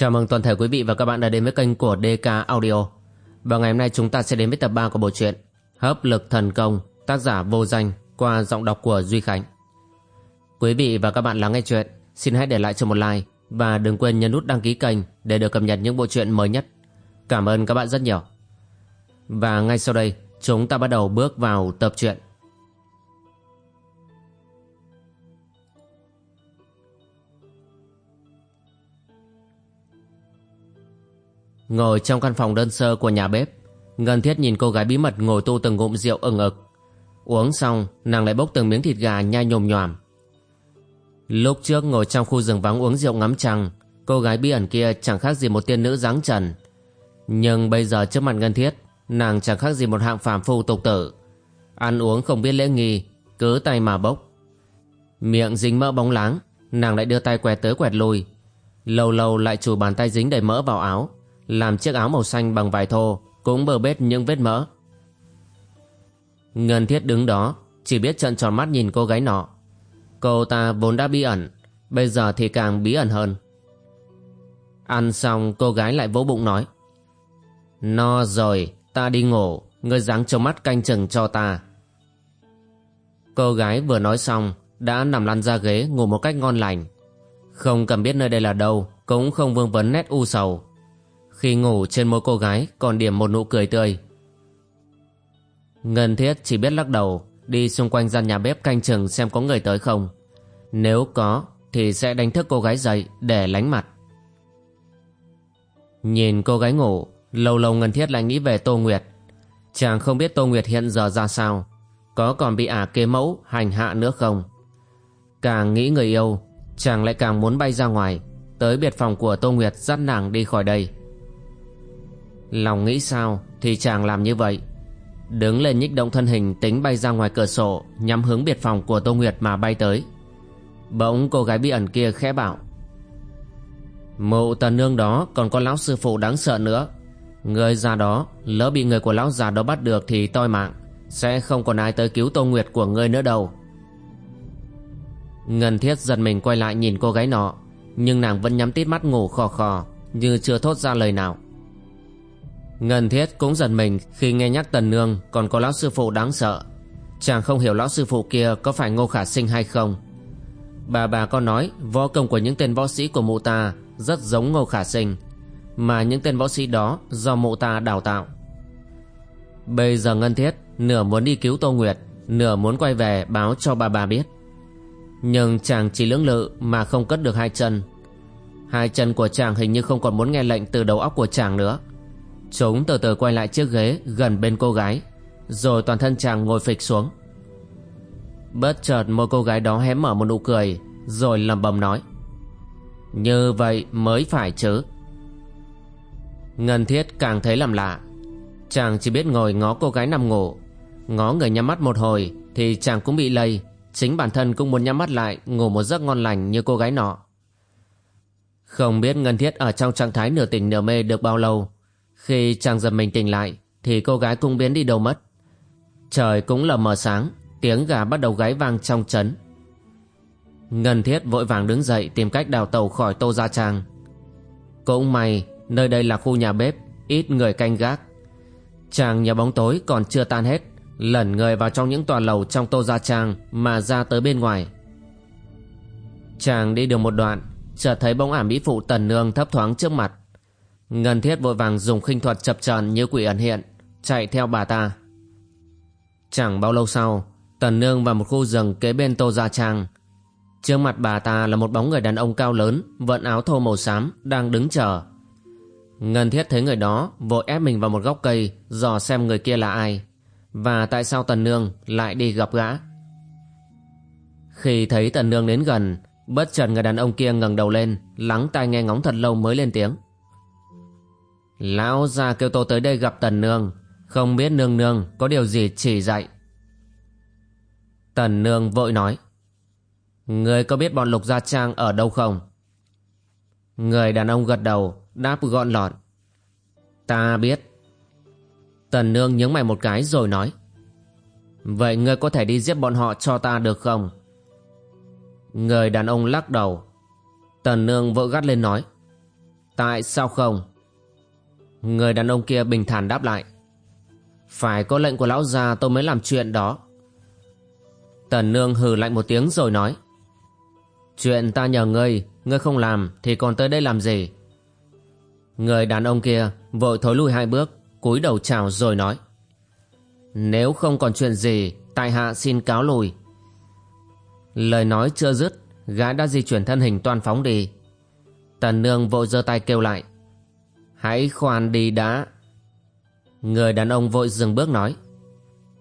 Chào mừng toàn thể quý vị và các bạn đã đến với kênh của DK Audio. Và ngày hôm nay chúng ta sẽ đến với tập 3 của bộ truyện Hấp lực thần công, tác giả vô danh qua giọng đọc của Duy Khánh. Quý vị và các bạn lắng nghe chuyện, xin hãy để lại cho một like và đừng quên nhấn nút đăng ký kênh để được cập nhật những bộ truyện mới nhất. Cảm ơn các bạn rất nhiều. Và ngay sau đây, chúng ta bắt đầu bước vào tập truyện. Ngồi trong căn phòng đơn sơ của nhà bếp. Ngân Thiết nhìn cô gái bí mật ngồi tu từng ngụm rượu ừng ực. Uống xong, nàng lại bốc từng miếng thịt gà nhai nhồm nhòm. Lúc trước ngồi trong khu rừng vắng uống rượu ngắm trăng, Cô gái bí ẩn kia chẳng khác gì một tiên nữ dáng trần. Nhưng bây giờ trước mặt Ngân Thiết, Nàng chẳng khác gì một hạng phàm phu tục tử. Ăn uống không biết lễ nghi, Cứ tay mà bốc. Miệng dính mỡ bóng láng, Nàng lại đưa tay quẹt tới quẹt lui. Lâu lâu lại chùi bàn tay dính đầy mỡ vào áo làm chiếc áo màu xanh bằng vải thô cũng bờ bết những vết mỡ. Ngân thiết đứng đó, chỉ biết trận tròn mắt nhìn cô gái nọ. Cô ta vốn đã bí ẩn, bây giờ thì càng bí ẩn hơn. Ăn xong cô gái lại vỗ bụng nói. No rồi, ta đi ngủ, ngươi dáng trông mắt canh chừng cho ta. Cô gái vừa nói xong, đã nằm lăn ra ghế ngủ một cách ngon lành. Không cần biết nơi đây là đâu, cũng không vương vấn nét u sầu. Khi ngủ trên môi cô gái, còn điểm một nụ cười tươi. Ngân thiết chỉ biết lắc đầu, Đi xung quanh gian nhà bếp canh chừng xem có người tới không. Nếu có, Thì sẽ đánh thức cô gái dậy để lánh mặt. Nhìn cô gái ngủ, Lâu lâu Ngân thiết lại nghĩ về Tô Nguyệt. Chàng không biết Tô Nguyệt hiện giờ ra sao, Có còn bị ả kế mẫu hành hạ nữa không? Càng nghĩ người yêu, Chàng lại càng muốn bay ra ngoài, Tới biệt phòng của Tô Nguyệt dắt nàng đi khỏi đây. Lòng nghĩ sao thì chàng làm như vậy. Đứng lên nhích động thân hình, tính bay ra ngoài cửa sổ, Nhắm hướng biệt phòng của Tô Nguyệt mà bay tới. Bỗng cô gái bí ẩn kia khẽ bảo Mụ tần nương đó còn có lão sư phụ đáng sợ nữa. Người già đó, Lỡ bị người của lão già đó bắt được thì toi mạng, Sẽ không còn ai tới cứu Tô Nguyệt của ngươi nữa đâu. Ngân thiết giật mình quay lại nhìn cô gái nọ, Nhưng nàng vẫn nhắm tít mắt ngủ khò khò, Như chưa thốt ra lời nào. Ngân thiết cũng giật mình khi nghe nhắc tần nương còn có lão sư phụ đáng sợ. Chàng không hiểu lão sư phụ kia có phải ngô khả sinh hay không. Bà bà có nói võ công của những tên võ sĩ của mụ ta rất giống ngô khả sinh. Mà những tên võ sĩ đó do mụ ta đào tạo. Bây giờ Ngân thiết nửa muốn đi cứu Tô Nguyệt, nửa muốn quay về báo cho bà bà biết. Nhưng chàng chỉ lưỡng lự mà không cất được hai chân. Hai chân của chàng hình như không còn muốn nghe lệnh từ đầu óc của chàng nữa. Chúng từ từ quay lại chiếc ghế gần bên cô gái, Rồi toàn thân chàng ngồi phịch xuống. Bất chợt một cô gái đó hé mở một nụ cười, Rồi lầm bầm nói, Như vậy mới phải chứ. Ngân thiết càng thấy làm lạ. Chàng chỉ biết ngồi ngó cô gái nằm ngủ, Ngó người nhắm mắt một hồi Thì chàng cũng bị lây, Chính bản thân cũng muốn nhắm mắt lại Ngủ một giấc ngon lành như cô gái nọ. Không biết Ngân thiết ở trong trạng thái nửa tỉnh nửa mê được bao lâu khi chàng giật mình tỉnh lại, Thì cô gái cũng biến đi đâu mất? Trời cũng lờ mờ sáng, Tiếng gà bắt đầu gáy vang trong trấn. Ngân thiết vội vàng đứng dậy Tìm cách đào tàu khỏi tô gia trang. Cũng may, Nơi đây là khu nhà bếp, Ít người canh gác. Chàng nhà bóng tối còn chưa tan hết, Lẩn người vào trong những tòa lầu trong tô gia trang Mà ra tới bên ngoài. Chàng đi được một đoạn, Chợt thấy bóng ảm mỹ phụ tần nương thấp thoáng trước mặt. Ngân thiết vội vàng dùng khinh thuật chập chờn như quỷ ẩn hiện, Chạy theo bà ta. Chẳng bao lâu sau, Tần nương vào một khu rừng kế bên tô gia trang. Trước mặt bà ta là một bóng người đàn ông cao lớn, Vận áo thô màu xám, Đang đứng chờ. Ngân thiết thấy người đó, Vội ép mình vào một góc cây, Dò xem người kia là ai. Và tại sao tần nương lại đi gặp gã? Khi thấy tần nương đến gần, Bất chợt người đàn ông kia ngẩng đầu lên, Lắng tai nghe ngóng thật lâu mới lên tiếng. Lão già kêu tôi tới đây gặp Tần Nương Không biết Nương Nương có điều gì chỉ dạy Tần Nương vội nói, Người có biết bọn Lục Gia Trang ở đâu không? Người đàn ông gật đầu, Đáp gọn lọt Ta biết Tần Nương nhướng mày một cái rồi nói, Vậy ngươi có thể đi giết bọn họ cho ta được không? Người đàn ông lắc đầu Tần Nương vội gắt lên nói, Tại sao không? Người đàn ông kia bình thản đáp lại. Phải có lệnh của lão già tôi mới làm chuyện đó. Tần nương hừ lạnh một tiếng rồi nói. Chuyện ta nhờ ngươi, ngươi không làm thì còn tới đây làm gì? Người đàn ông kia vội thối lui hai bước, cúi đầu chào rồi nói. Nếu không còn chuyện gì, tại hạ xin cáo lùi. Lời nói chưa dứt, gã đã di chuyển thân hình toàn phóng đi. Tần nương vội giơ tay kêu lại. Hãy khoan đi đã. Người đàn ông vội dừng bước nói.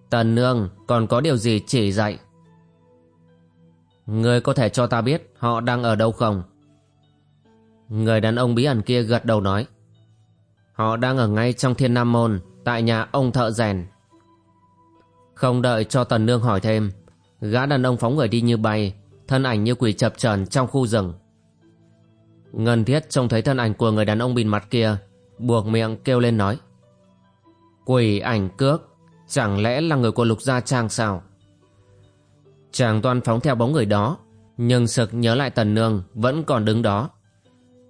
Tần nương còn có điều gì chỉ dạy. Người có thể cho ta biết họ đang ở đâu không? Người đàn ông bí ẩn kia gật đầu nói. Họ đang ở ngay trong thiên nam môn, tại nhà ông thợ rèn. Không đợi cho tần nương hỏi thêm, gã đàn ông phóng người đi như bay, thân ảnh như quỷ chập chờn trong khu rừng. Ngân thiết trông thấy thân ảnh của người đàn ông bịt mặt kia, buộc miệng kêu lên nói. Quỷ ảnh cước, chẳng lẽ là người của lục gia trang sao? Chàng toan phóng theo bóng người đó, nhưng sực nhớ lại tần nương vẫn còn đứng đó.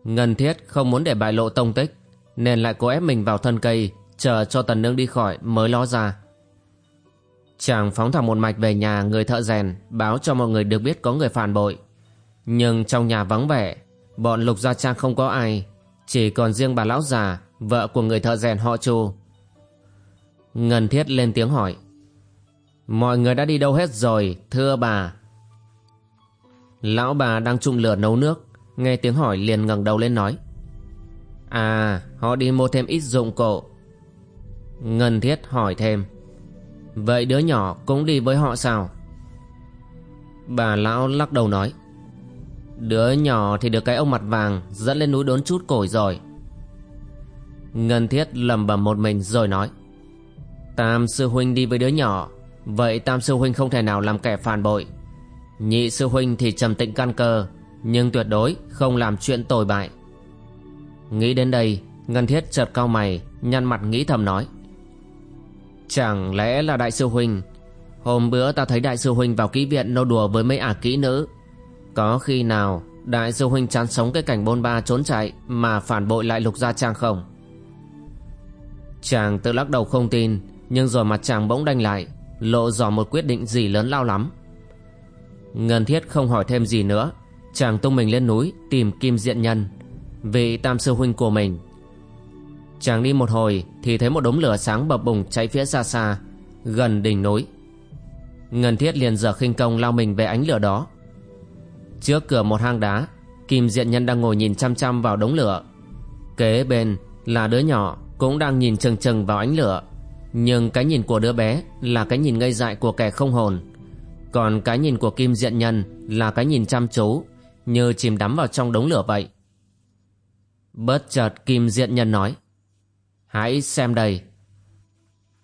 Ngân thiết không muốn để bại lộ tông tích, nên lại cố ép mình vào thân cây, chờ cho tần nương đi khỏi mới lo ra. Chàng phóng thẳng một mạch về nhà người thợ rèn, báo cho mọi người được biết có người phản bội. Nhưng trong nhà vắng vẻ, bọn lục gia trang không có ai, chỉ còn riêng bà lão già, vợ của người thợ rèn họ Chu. Ngân thiết lên tiếng hỏi. Mọi người đã đi đâu hết rồi, thưa bà? Lão bà đang chung lửa nấu nước, nghe tiếng hỏi liền ngẩng đầu lên nói. À, họ đi mua thêm ít dụng cụ. Ngân thiết hỏi thêm. Vậy đứa nhỏ cũng đi với họ sao? Bà lão lắc đầu nói. Đứa nhỏ thì được cái ông mặt vàng, dẫn lên núi đốn chút củi rồi. Ngân thiết lầm bầm một mình rồi nói. Tam sư huynh đi với đứa nhỏ, Vậy tam sư huynh không thể nào làm kẻ phản bội Nhị sư huynh thì trầm tĩnh căn cơ, Nhưng tuyệt đối không làm chuyện tồi bại Nghĩ đến đây, Ngân thiết chợt cao mày, Nhăn mặt nghĩ thầm nói, Chẳng lẽ là đại sư huynh Hôm bữa ta thấy đại sư huynh vào kỹ viện nô đùa với mấy ả kỹ nữ có khi nào đại sư huynh chán sống cái cảnh bôn ba trốn chạy Mà phản bội lại lục gia trang không? Chàng tự lắc đầu không tin, Nhưng rồi mặt chàng bỗng đanh lại, Lộ rõ một quyết định gì lớn lao lắm. Ngân thiết không hỏi thêm gì nữa, Chàng tung mình lên núi Tìm kim diện nhân, Vị tam sư huynh của mình. Chàng đi một hồi Thì thấy một đống lửa sáng bập bùng cháy phía xa xa, Gần đỉnh núi. Ngân thiết liền dở khinh công lao mình về ánh lửa đó. Trước cửa một hang đá, Kim diện nhân đang ngồi nhìn chăm chăm vào đống lửa. Kế bên là đứa nhỏ Cũng đang nhìn chừng chừng vào ánh lửa. Nhưng cái nhìn của đứa bé là cái nhìn ngây dại của kẻ không hồn. Còn cái nhìn của Kim Diện Nhân là cái nhìn chăm chú, Như chìm đắm vào trong đống lửa vậy. Bớt chợt Kim Diện Nhân nói, Hãy xem đây.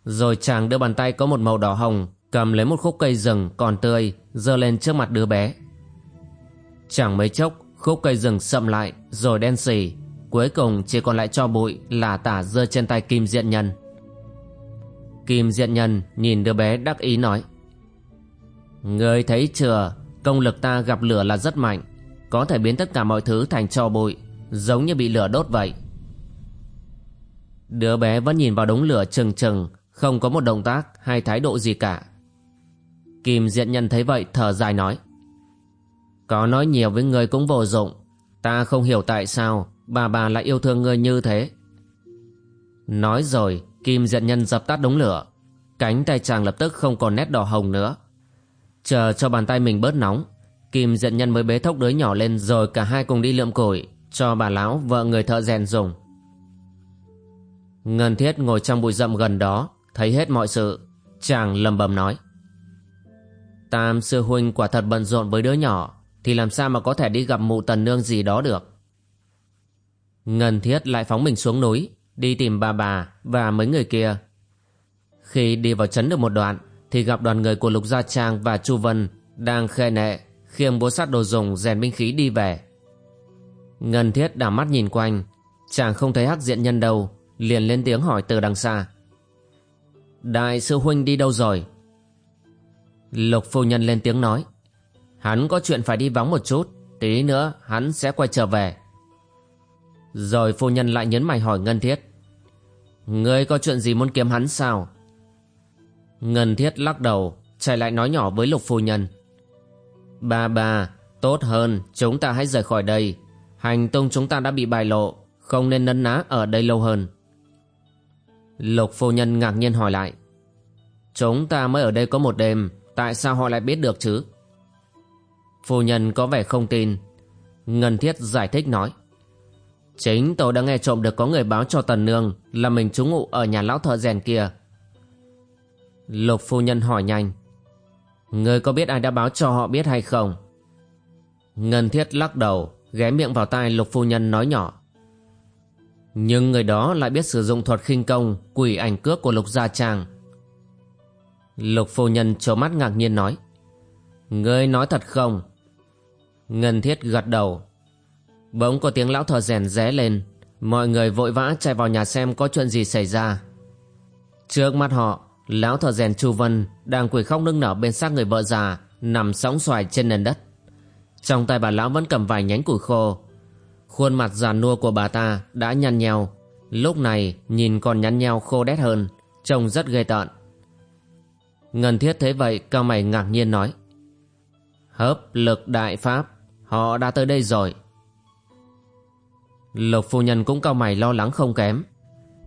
Rồi chàng đưa bàn tay có một màu đỏ hồng, Cầm lấy một khúc cây rừng còn tươi, giơ lên trước mặt đứa bé. Chẳng mấy chốc, khúc cây rừng sậm lại, rồi đen xì. Cuối cùng chỉ còn lại cho bụi là tả rơi trên tay Kim Diện Nhân. Kim Diện Nhân nhìn đứa bé đắc ý nói Người thấy chưa, Công lực ta gặp lửa là rất mạnh, Có thể biến tất cả mọi thứ thành tro bụi, Giống như bị lửa đốt vậy. Đứa bé vẫn nhìn vào đống lửa chừng chừng Không có một động tác hay thái độ gì cả. Kim Diện Nhân thấy vậy thở dài nói có nói nhiều với người cũng vô dụng. Ta không hiểu tại sao Bà bà lại yêu thương ngươi như thế. Nói rồi, Kim diện nhân dập tắt đống lửa. Cánh tay chàng lập tức không còn nét đỏ hồng nữa. Chờ cho bàn tay mình bớt nóng, Kim diện nhân mới bế thốc đứa nhỏ lên Rồi cả hai cùng đi lượm củi, Cho bà lão vợ người thợ rèn dùng. Ngân thiết ngồi trong bụi rậm gần đó, Thấy hết mọi sự. Chàng lầm bầm nói, Tam sư huynh quả thật bận rộn với đứa nhỏ. Thì làm sao mà có thể đi gặp mụ tần nương gì đó được Ngân thiết lại phóng mình xuống núi đi tìm bà bà và mấy người kia. Khi đi vào trấn được một đoạn thì gặp đoàn người của Lục Gia Trang và Chu Vân đang khê nệ khiêng bố sát đồ dùng rèn binh khí đi về. Ngân Thiết đảo mắt nhìn quanh, chàng không thấy hắc diện nhân đâu, liền lên tiếng hỏi từ đằng xa. Đại sư huynh đi đâu rồi? Lục phu nhân lên tiếng nói. Hắn có chuyện phải đi vắng một chút, tí nữa hắn sẽ quay trở về. Rồi phu nhân lại nhấn mày hỏi Ngân Thiết. Ngươi có chuyện gì muốn kiếm hắn sao? Ngân Thiết lắc đầu Chạy lại nói nhỏ với lục phu nhân. Ba ba Tốt hơn chúng ta hãy rời khỏi đây. Hành tung chúng ta đã bị bại lộ Không nên nấn ná ở đây lâu hơn. Lục phu nhân ngạc nhiên hỏi lại. Chúng ta mới ở đây có một đêm Tại sao họ lại biết được chứ? Phu nhân có vẻ không tin. Ngân Thiết giải thích nói, Chính tôi đã nghe trộm được có người báo cho Tần Nương Là mình trú ngụ ở nhà lão thợ rèn kia. Lục phu nhân hỏi nhanh, Người có biết ai đã báo cho họ biết hay không? Ngân Thiết lắc đầu, Ghé miệng vào tai lục phu nhân nói nhỏ, Nhưng người đó lại biết sử dụng thuật khinh công Quỷ ảnh cước của lục gia trang. Lục phu nhân trố mắt ngạc nhiên nói, Ngươi nói thật không? Ngân thiết gật đầu. Bỗng có tiếng lão thợ rèn ré lên. Mọi người vội vã chạy vào nhà xem có chuyện gì xảy ra. Trước mắt họ, Lão thợ rèn Chu Vân Đang quỳ khóc nức nở bên xác người vợ già Nằm sóng xoài trên nền đất. Trong tay bà lão vẫn cầm vài nhánh củi khô. Khuôn mặt già nua của bà ta Đã nhăn nheo. Lúc này, nhìn còn nhăn nheo khô đét hơn, Trông rất ghê tợn Ngân thiết thấy vậy, cao mày ngạc nhiên nói Hấp lực đại pháp Họ đã tới đây rồi. Lục phu nhân cũng cao mày lo lắng không kém.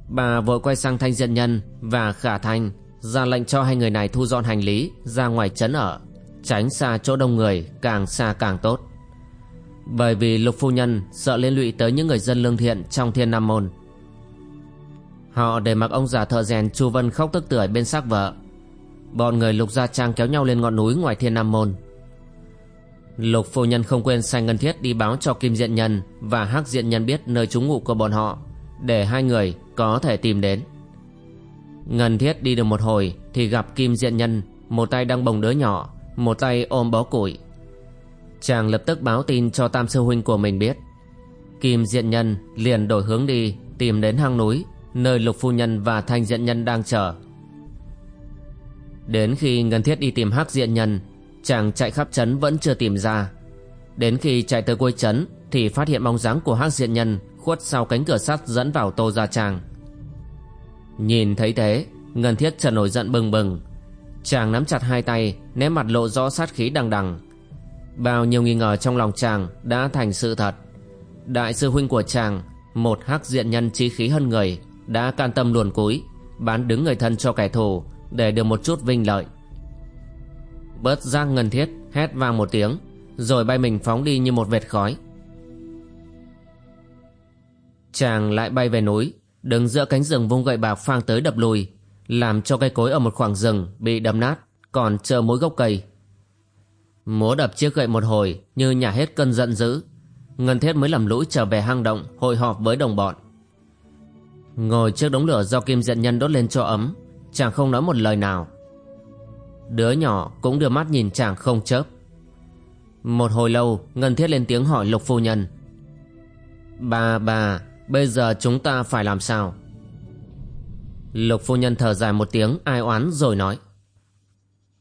Bà vội quay sang thanh diện nhân Và khả thanh ra lệnh cho hai người này thu dọn hành lý, ra ngoài trấn ở, Tránh xa chỗ đông người, càng xa càng tốt. Bởi vì lục phu nhân sợ liên lụy tới những người dân lương thiện trong thiên nam môn. Họ để mặc ông già thợ rèn Chu Vân khóc tức tưởi bên xác vợ. Bọn người lục gia trang kéo nhau lên ngọn núi ngoài thiên nam môn. Lục phu nhân không quên sai ngân thiết đi báo cho Kim Diện Nhân và Hắc Diện Nhân biết nơi trú ngụ của bọn họ, để hai người có thể tìm đến. Ngân thiết đi được một hồi thì gặp Kim Diện Nhân, một tay đang bồng đứa nhỏ, một tay ôm bó củi. Chàng lập tức báo tin cho tam sư huynh của mình biết. Kim Diện Nhân liền đổi hướng đi tìm đến hang núi, nơi Lục phu nhân và Thanh Diện Nhân đang chờ. Đến khi Ngân Thiết đi tìm Hắc Diện Nhân Chàng chạy khắp trấn vẫn chưa tìm ra. Đến khi chạy tới cuối trấn Thì phát hiện bóng dáng của hắc diện nhân Khuất sau cánh cửa sắt dẫn vào tô gia trang. Nhìn thấy thế, Ngân thiết trần nổi giận bừng bừng. Chàng nắm chặt hai tay Ném mặt lộ rõ sát khí đằng đằng. Bao nhiêu nghi ngờ trong lòng chàng Đã thành sự thật. Đại sư huynh của chàng, Một hắc diện nhân trí khí hơn người, Đã can tâm luồn cúi, Bán đứng người thân cho kẻ thù Để được một chút vinh lợi. Bớt giác ngân thiết, hét vang một tiếng, Rồi bay mình phóng đi như một vệt khói. Chàng lại bay về núi, Đứng giữa cánh rừng vung gậy bạc phang tới đập lùi, Làm cho cây cối ở một khoảng rừng Bị đâm nát, Còn chờ mỗi gốc cây. Múa đập chiếc gậy một hồi Như nhả hết cơn giận dữ, Ngân thiết mới lầm lũi trở về hang động Hội họp với đồng bọn. Ngồi trước đống lửa do kim diện nhân đốt lên cho ấm, Chàng không nói một lời nào. Đứa nhỏ cũng đưa mắt nhìn chàng không chớp. Một hồi lâu, Ngân Thiết lên tiếng hỏi Lục Phu Nhân. Bà bà, Bây giờ chúng ta phải làm sao? Lục Phu Nhân thở dài một tiếng, ai oán rồi nói.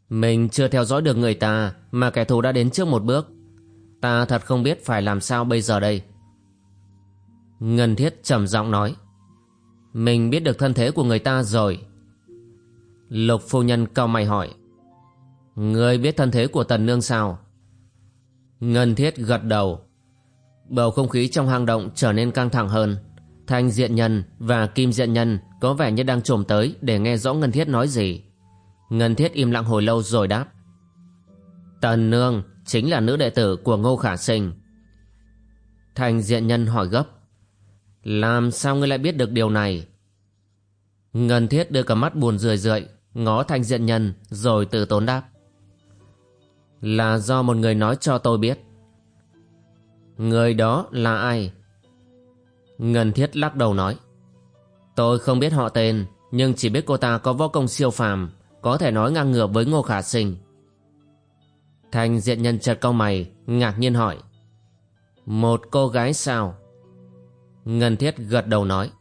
Mình chưa theo dõi được người ta, Mà kẻ thù đã đến trước một bước. Ta thật không biết phải làm sao bây giờ đây. Ngân Thiết trầm giọng nói. Mình biết được thân thế của người ta rồi. Lục phu nhân cao mày hỏi. Ngươi biết thân thế của tần nương sao? Ngân thiết gật đầu. Bầu không khí trong hang động trở nên căng thẳng hơn. Thanh diện nhân và kim diện nhân có vẻ như đang trồm tới để nghe rõ Ngân thiết nói gì. Ngân thiết im lặng hồi lâu rồi đáp. Tần nương chính là nữ đệ tử của Ngô Khả Sinh. Thanh diện nhân hỏi gấp. Làm sao ngươi lại biết được điều này? Ngân thiết đưa cả mắt buồn rười rượi, ngó thanh diện nhân rồi từ tốn đáp. Là do một người nói cho tôi biết. Người đó là ai? Ngân Thiết lắc đầu nói. Tôi không biết họ tên, Nhưng chỉ biết cô ta có võ công siêu phàm, Có thể nói ngang ngược với Ngô Khả Sinh. Thành diện nhân chợt câu mày, Ngạc nhiên hỏi. Một cô gái sao? Ngân Thiết gật đầu nói.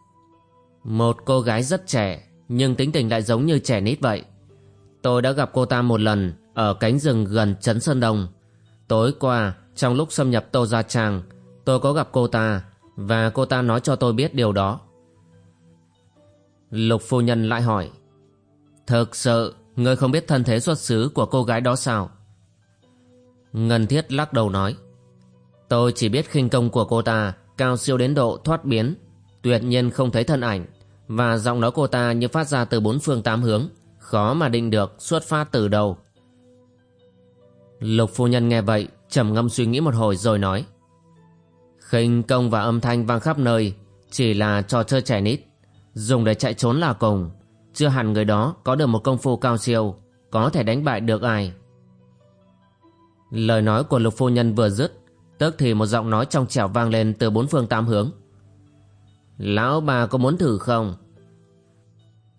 Một cô gái rất trẻ, Nhưng tính tình lại giống như trẻ nít vậy. Tôi đã gặp cô ta một lần ở cánh rừng gần Trấn Sơn Đông. Tối qua, trong lúc xâm nhập Tô Gia Trang, tôi có gặp cô ta, Và cô ta nói cho tôi biết điều đó. Lục phu nhân lại hỏi Thực sự Ngươi không biết thân thế xuất xứ của cô gái đó sao? Ngân thiết lắc đầu nói Tôi chỉ biết khinh công của cô ta Cao siêu đến độ thoát biến Tuyệt nhiên không thấy thân ảnh Và giọng nói cô ta như phát ra từ bốn phương tám hướng Khó mà định được xuất phát từ đâu. Lục phu nhân nghe vậy, trầm ngâm suy nghĩ một hồi rồi nói. Khinh công và âm thanh vang khắp nơi, chỉ là trò chơi trẻ nít. Dùng để chạy trốn là cùng. Chưa hẳn người đó có được một công phu cao siêu, có thể đánh bại được ai. Lời nói của lục phu nhân vừa dứt, tức thì một giọng nói trong trẻo vang lên từ bốn phương tám hướng. Lão bà có muốn thử không?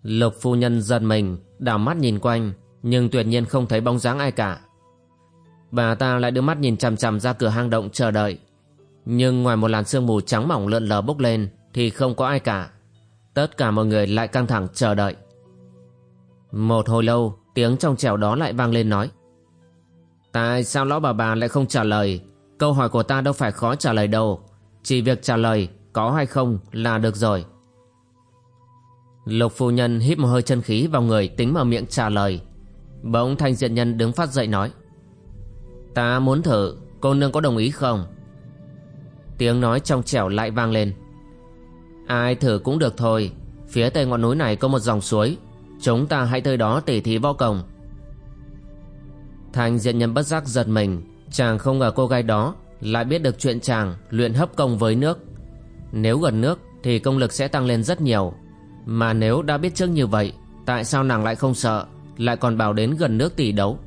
Lục phu nhân giật mình, đảo mắt nhìn quanh, nhưng tuyệt nhiên không thấy bóng dáng ai cả bà ta lại đưa mắt nhìn chằm chằm ra cửa hang động chờ đợi. Nhưng ngoài một làn sương mù trắng mỏng lượn lờ bốc lên, thì không có ai cả. Tất cả mọi người lại căng thẳng chờ đợi. Một hồi lâu, tiếng trong trẻo đó lại vang lên nói. Tại sao lão bà bà lại không trả lời? Câu hỏi của ta đâu phải khó trả lời đâu. Chỉ việc trả lời có hay không là được rồi. Lục phu nhân hít một hơi chân khí vào người, tính mở miệng trả lời. Bỗng thanh diện nhân đứng phát dậy nói. Ta muốn thử, Cô nương có đồng ý không? Tiếng nói trong trẻo lại vang lên. Ai thử cũng được thôi, Phía tây ngọn núi này có một dòng suối. Chúng ta hãy tới đó tỉ thí võ công. Thành diện nhân bất giác giật mình, Chàng không ngờ cô gái đó Lại biết được chuyện chàng luyện hấp công với nước. Nếu gần nước Thì công lực sẽ tăng lên rất nhiều. Mà nếu đã biết trước như vậy, Tại sao nàng lại không sợ, Lại còn bảo đến gần nước tỷ đấu?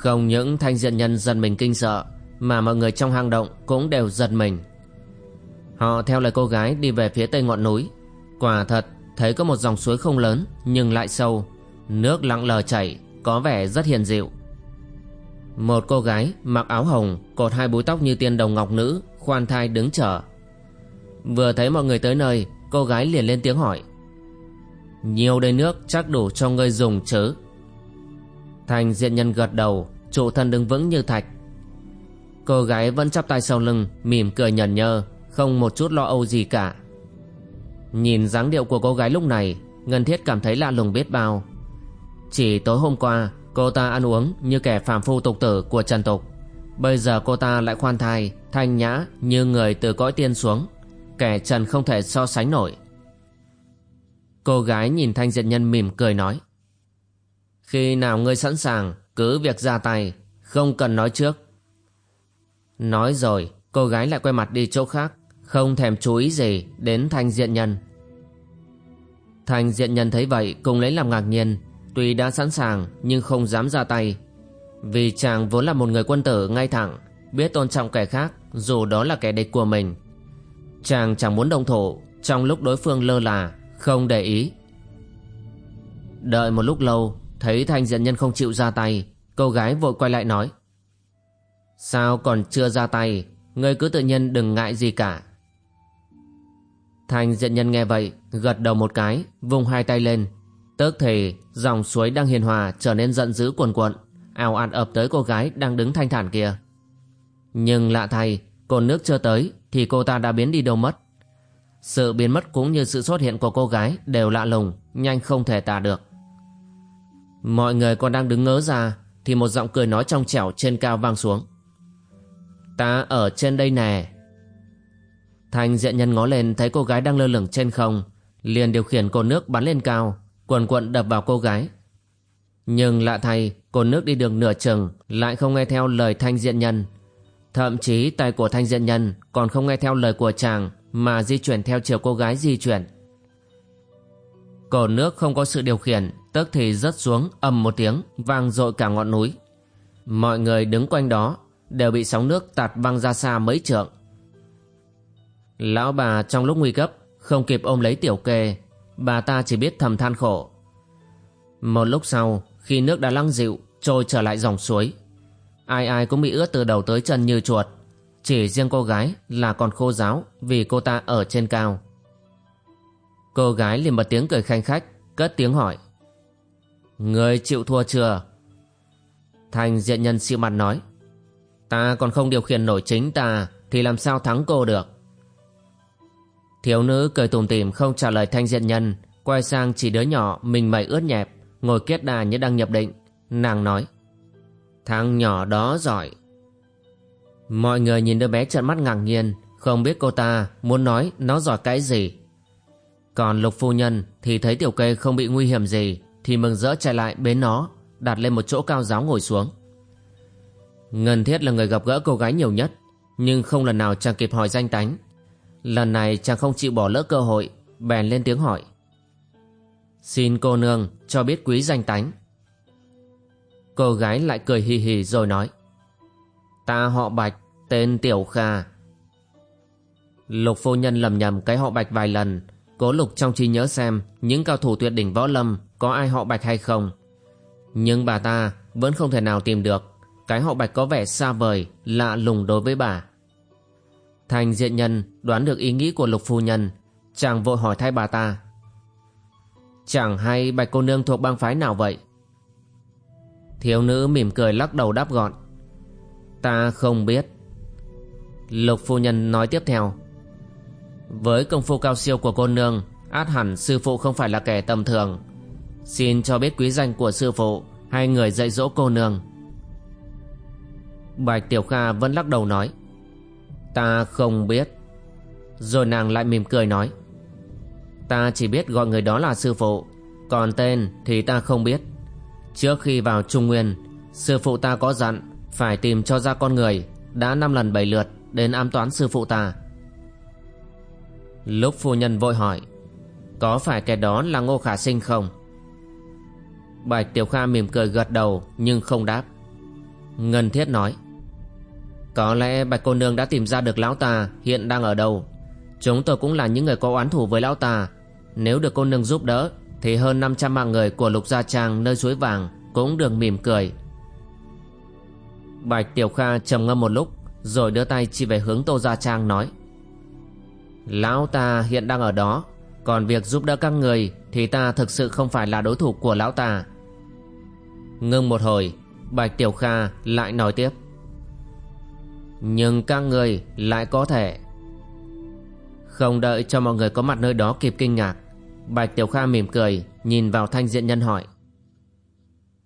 Không những thanh diện nhân giật mình kinh sợ, Mà mọi người trong hang động cũng đều giật mình. Họ theo lời cô gái đi về phía tây ngọn núi. Quả thật, thấy có một dòng suối không lớn, nhưng lại sâu. Nước lặng lờ chảy, có vẻ rất hiền dịu. Một cô gái mặc áo hồng, cột hai búi tóc như tiên đồng ngọc nữ, khoan thai đứng chờ. Vừa thấy mọi người tới nơi, cô gái liền lên tiếng hỏi. Nhiều đầy nước chắc đủ cho ngươi dùng chứ? Thành diện nhân gật đầu, Trụ thân đứng vững như thạch. Cô gái vẫn chắp tay sau lưng, Mỉm cười nhẩn nhơ, Không một chút lo âu gì cả. Nhìn dáng điệu của cô gái lúc này, Ngân Thiết cảm thấy lạ lùng biết bao. Chỉ tối hôm qua, Cô ta ăn uống như kẻ phàm phu tục tử của Trần Tục. Bây giờ cô ta lại khoan thai, Thanh nhã như người từ cõi tiên xuống. Kẻ Trần không thể so sánh nổi. Cô gái nhìn thanh diện nhân mỉm cười nói khi nào ngươi sẵn sàng, Cứ việc ra tay, Không cần nói trước. Nói rồi, cô gái lại quay mặt đi chỗ khác, Không thèm chú ý gì Đến thanh diện nhân. Thanh diện nhân thấy vậy Cùng lấy làm ngạc nhiên, Tuy đã sẵn sàng nhưng không dám ra tay. Vì chàng vốn là một người quân tử ngay thẳng, Biết tôn trọng kẻ khác, Dù đó là kẻ địch của mình. Chàng chẳng muốn đồng thủ, Trong lúc đối phương lơ là, Không để ý. Đợi một lúc lâu Thấy thanh diện nhân không chịu ra tay, Cô gái vội quay lại nói. Sao còn chưa ra tay? Ngươi cứ tự nhiên đừng ngại gì cả. Thanh diện nhân nghe vậy, Gật đầu một cái Vùng hai tay lên. Tức thì, dòng suối đang hiền hòa Trở nên giận dữ cuồn cuộn. Ào ạt ập tới cô gái đang đứng thanh thản kia. Nhưng lạ thay Cồn nước chưa tới, Thì cô ta đã biến đi đâu mất. Sự biến mất cũng như sự xuất hiện của cô gái Đều lạ lùng, Nhanh không thể tả được. Mọi người còn đang đứng ngớ ra Thì một giọng cười nói trong trẻo trên cao vang xuống. Ta ở trên đây nè. Thanh diện nhân ngó lên thấy cô gái đang lơ lửng trên không, Liền điều khiển cồn nước bắn lên cao, Quần quận đập vào cô gái. Nhưng lạ thay Cồn nước đi đường nửa chừng, Lại không nghe theo lời thanh diện nhân. Thậm chí tay của thanh diện nhân Còn không nghe theo lời của chàng Mà di chuyển theo chiều cô gái di chuyển. Cồn nước không có sự điều khiển tức thì rớt xuống, ầm một tiếng, vang dội cả ngọn núi. Mọi người đứng quanh đó, đều bị sóng nước tạt văng ra xa mấy trượng. Lão bà trong lúc nguy cấp, không kịp ôm lấy tiểu kê, bà ta chỉ biết thầm than khổ. Một lúc sau, khi nước đã lăng dịu, trôi trở lại dòng suối. Ai ai cũng bị ướt từ đầu tới chân như chuột. Chỉ riêng cô gái là còn khô giáo vì cô ta ở trên cao. Cô gái liền bật tiếng cười khanh khách, cất tiếng hỏi. Người chịu thua chưa? Thành diện nhân siêu mặt nói. Ta còn không điều khiển nổi chính ta, Thì làm sao thắng cô được? Thiếu nữ cười tùm tìm không trả lời thanh diện nhân, Quay sang chỉ đứa nhỏ mình mẩy ướt nhẹp, Ngồi kết đà như đang nhập định. Nàng nói. Thằng nhỏ đó giỏi. Mọi người nhìn đứa bé trợn mắt ngạc nhiên, Không biết cô ta muốn nói nó giỏi cái gì. Còn lục phu nhân thì thấy tiểu kê không bị nguy hiểm gì thì mừng rỡ chạy lại bến nó, Đặt lên một chỗ cao giáo ngồi xuống. Ngân thiết là người gặp gỡ cô gái nhiều nhất, Nhưng không lần nào chàng kịp hỏi danh tánh. Lần này chàng không chịu bỏ lỡ cơ hội, Bèn lên tiếng hỏi. Xin cô nương cho biết quý danh tánh. Cô gái lại cười hì hì rồi nói, Ta họ Bạch, Tên Tiểu Kha. Lục phu nhân lầm nhầm cái họ Bạch vài lần, Cố lục trong trí nhớ xem Những cao thủ tuyệt đỉnh võ lâm có ai họ Bạch hay không. Nhưng bà ta vẫn không thể nào tìm được Cái họ Bạch có vẻ xa vời, Lạ lùng đối với bà. Thành diện nhân đoán được ý nghĩ của lục phu nhân, Chàng vội hỏi thay bà ta. Chẳng hay bạch cô nương thuộc bang phái nào vậy? Thiếu nữ mỉm cười lắc đầu đáp gọn. Ta không biết. Lục phu nhân nói tiếp theo. Với công phu cao siêu của cô nương, Át hẳn sư phụ không phải là kẻ tầm thường. Xin cho biết quý danh của sư phụ. Hay người dạy dỗ cô nương. Bạch Tiểu Kha vẫn lắc đầu nói, Ta không biết. Rồi nàng lại mỉm cười nói, Ta chỉ biết gọi người đó là sư phụ, Còn tên thì ta không biết. Trước khi vào Trung Nguyên, Sư phụ ta có dặn Phải tìm cho ra con người Đã năm lần bảy lượt đến ám toán sư phụ ta. Lúc phu nhân vội hỏi, Có phải kẻ đó là Ngô Khả Sinh không? Bạch Tiểu Kha mỉm cười gật đầu, Nhưng không đáp. Ngân Thiết nói, Có lẽ Bạch cô nương đã tìm ra được lão ta Hiện đang ở đâu. Chúng tôi cũng là những người có oán thủ với lão ta Nếu được cô nương giúp đỡ, Thì hơn 500 mạng người của Lục Gia Trang nơi suối vàng Cũng được mỉm cười. Bạch Tiểu Kha trầm ngâm một lúc, Rồi đưa tay chỉ về hướng Tô Gia Trang nói, Lão ta hiện đang ở đó, Còn việc giúp đỡ các người Thì ta thực sự không phải là đối thủ của lão ta. Ngưng một hồi Bạch Tiểu Kha lại nói tiếp Nhưng các người lại có thể Không đợi cho mọi người có mặt nơi đó kịp kinh ngạc Bạch Tiểu Kha mỉm cười Nhìn vào thanh diện nhân hỏi